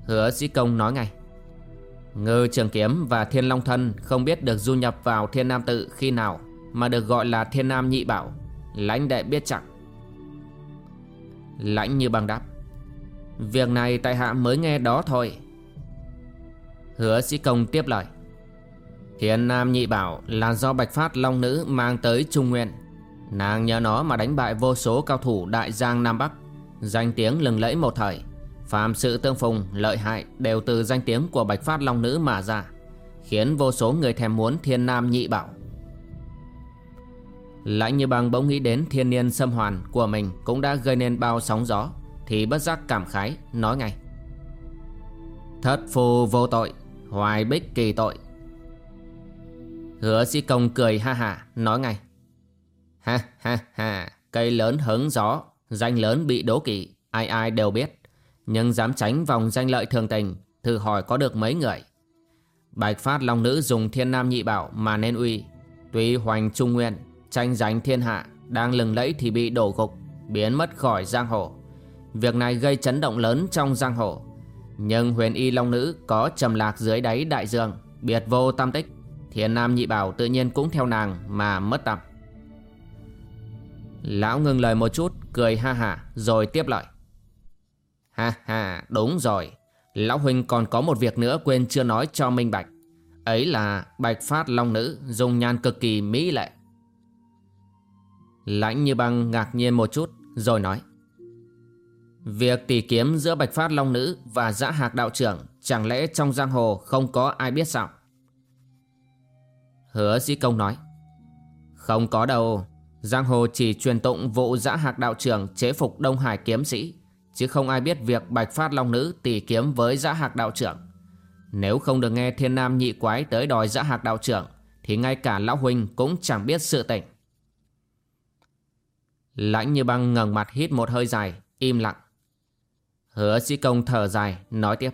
Hứa sĩ công nói ngay. Ngư Trường Kiếm và Thiên Long Thân không biết được du nhập vào Thiên Nam Tự khi nào mà được gọi là Thiên Nam Nhị Bảo. Lãnh đệ biết chẳng. Lãnh như băng đáp. Việc này tại hạ mới nghe đó thôi. Hứa sĩ công tiếp lời. Thiên Nam Nhị Bảo là do Bạch Phát Long Nữ mang tới Trung Nguyên. Nàng nhờ nó mà đánh bại vô số cao thủ Đại Giang Nam Bắc. Danh tiếng lừng lẫy một thời. Phạm sự tương phùng, lợi hại đều từ danh tiếng của Bạch Phát Long Nữ mà ra Khiến vô số người thèm muốn thiên nam nhị bảo. Lãnh như bằng bỗng nghĩ đến thiên niên xâm hoàn của mình cũng đã gây nên bao sóng gió Thì bất giác cảm khái, nói ngay. Thất phù vô tội, hoài bích kỳ tội. Hứa sĩ công cười ha ha, nói ngay. Ha ha ha, cây lớn hứng gió, danh lớn bị đố kỵ, ai ai đều biết nhưng dám tránh vòng danh lợi thường tình, Thử hỏi có được mấy người? Bạch Phát Long Nữ dùng thiên nam nhị bảo mà nên uy. Tuy hoành trung nguyên Tranh giành thiên hạ, Đang lừng lẫy thì bị đổ gục, Biến mất khỏi giang hồ. Việc này gây chấn động lớn trong giang hồ. Nhưng huyền y long nữ có trầm lạc dưới đáy đại dương, Biệt vô tam tích. Thiên nam nhị bảo tự nhiên cũng theo nàng mà mất tầm. Lão ngừng lời một chút, Cười ha ha rồi tiếp lời. Ha ha, đúng rồi. Lão Huynh còn có một việc nữa quên chưa nói cho minh bạch. Ấy là bạch phát long nữ Dùng nhan cực kỳ mỹ lệ. Lãnh như băng ngạc nhiên một chút, Rồi nói. Việc tỉ kiếm giữa bạch phát long nữ Và giã hạc đạo trưởng Chẳng lẽ trong giang hồ không có ai biết sao? Hứa sĩ công nói. Không có đâu. Giang hồ chỉ truyền tụng vụ giã hạc đạo trưởng chế phục Đông Hải kiếm sĩ. Chứ không ai biết việc bạch phát long nữ tỉ kiếm với dã hạc đạo trưởng. Nếu không được nghe thiên nam nhị quái tới đòi dã hạc đạo trưởng, Thì ngay cả lão huynh cũng chẳng biết sự tình. Lãnh như băng ngẩng mặt hít một hơi dài, Im lặng. Hứa sĩ công thở dài, nói tiếp.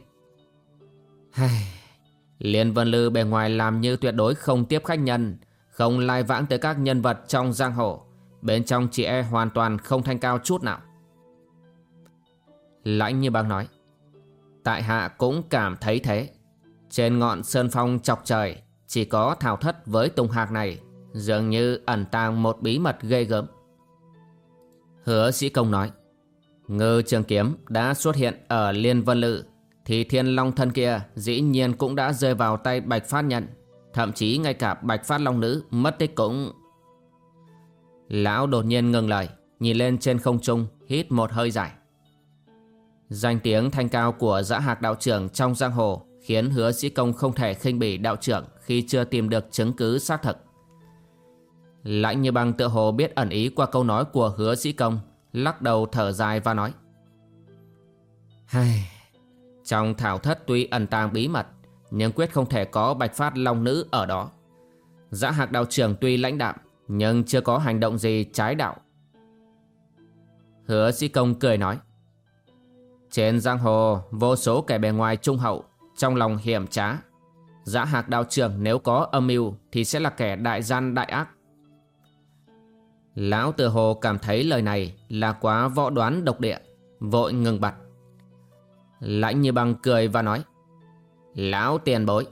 Liên Vân Lư bề ngoài làm như tuyệt đối không tiếp khách nhân, Không lai vãng tới các nhân vật trong giang hồ. Bên trong chị e hoàn toàn không thanh cao chút nào. Lãnh như băng nói. Tại hạ cũng cảm thấy thế. Trên ngọn sơn phong chọc trời, Chỉ có thảo thất với tùng hạc này, Dường như ẩn tàng một bí mật ghê gớm. Hứa sĩ công nói, Ngư trường kiếm đã xuất hiện ở Liên Vân Lự, Thì thiên long thân kia dĩ nhiên cũng đã rơi vào tay Bạch Phát Nhận Thậm chí ngay cả Bạch Phát Long Nữ mất tích cũng Lão đột nhiên ngừng lời, Nhìn lên trên không trung, Hít một hơi dài. Danh tiếng thanh cao của dã hạc đạo trưởng trong giang hồ Khiến hứa sĩ công không thể khinh bỉ đạo trưởng Khi chưa tìm được chứng cứ xác thực. Lãnh như băng tựa hồ biết ẩn ý qua câu nói của hứa sĩ công Lắc đầu thở dài và nói Hai, Trong thảo thất tuy ẩn tàng bí mật Nhưng quyết không thể có bạch phát long nữ ở đó. Giã hạc đạo trưởng tuy lãnh đạm Nhưng chưa có hành động gì trái đạo. Hứa sĩ công cười nói trên giang hồ Vô số kẻ bề ngoài trung hậu Trong lòng hiểm trá Giã hạc đạo trưởng nếu có âm mưu Thì sẽ là kẻ đại gian đại ác Lão tự hồ cảm thấy lời này là quá võ đoán độc địa, vội ngừng bặt. Lãnh như băng cười và nói, Lão tiền bối,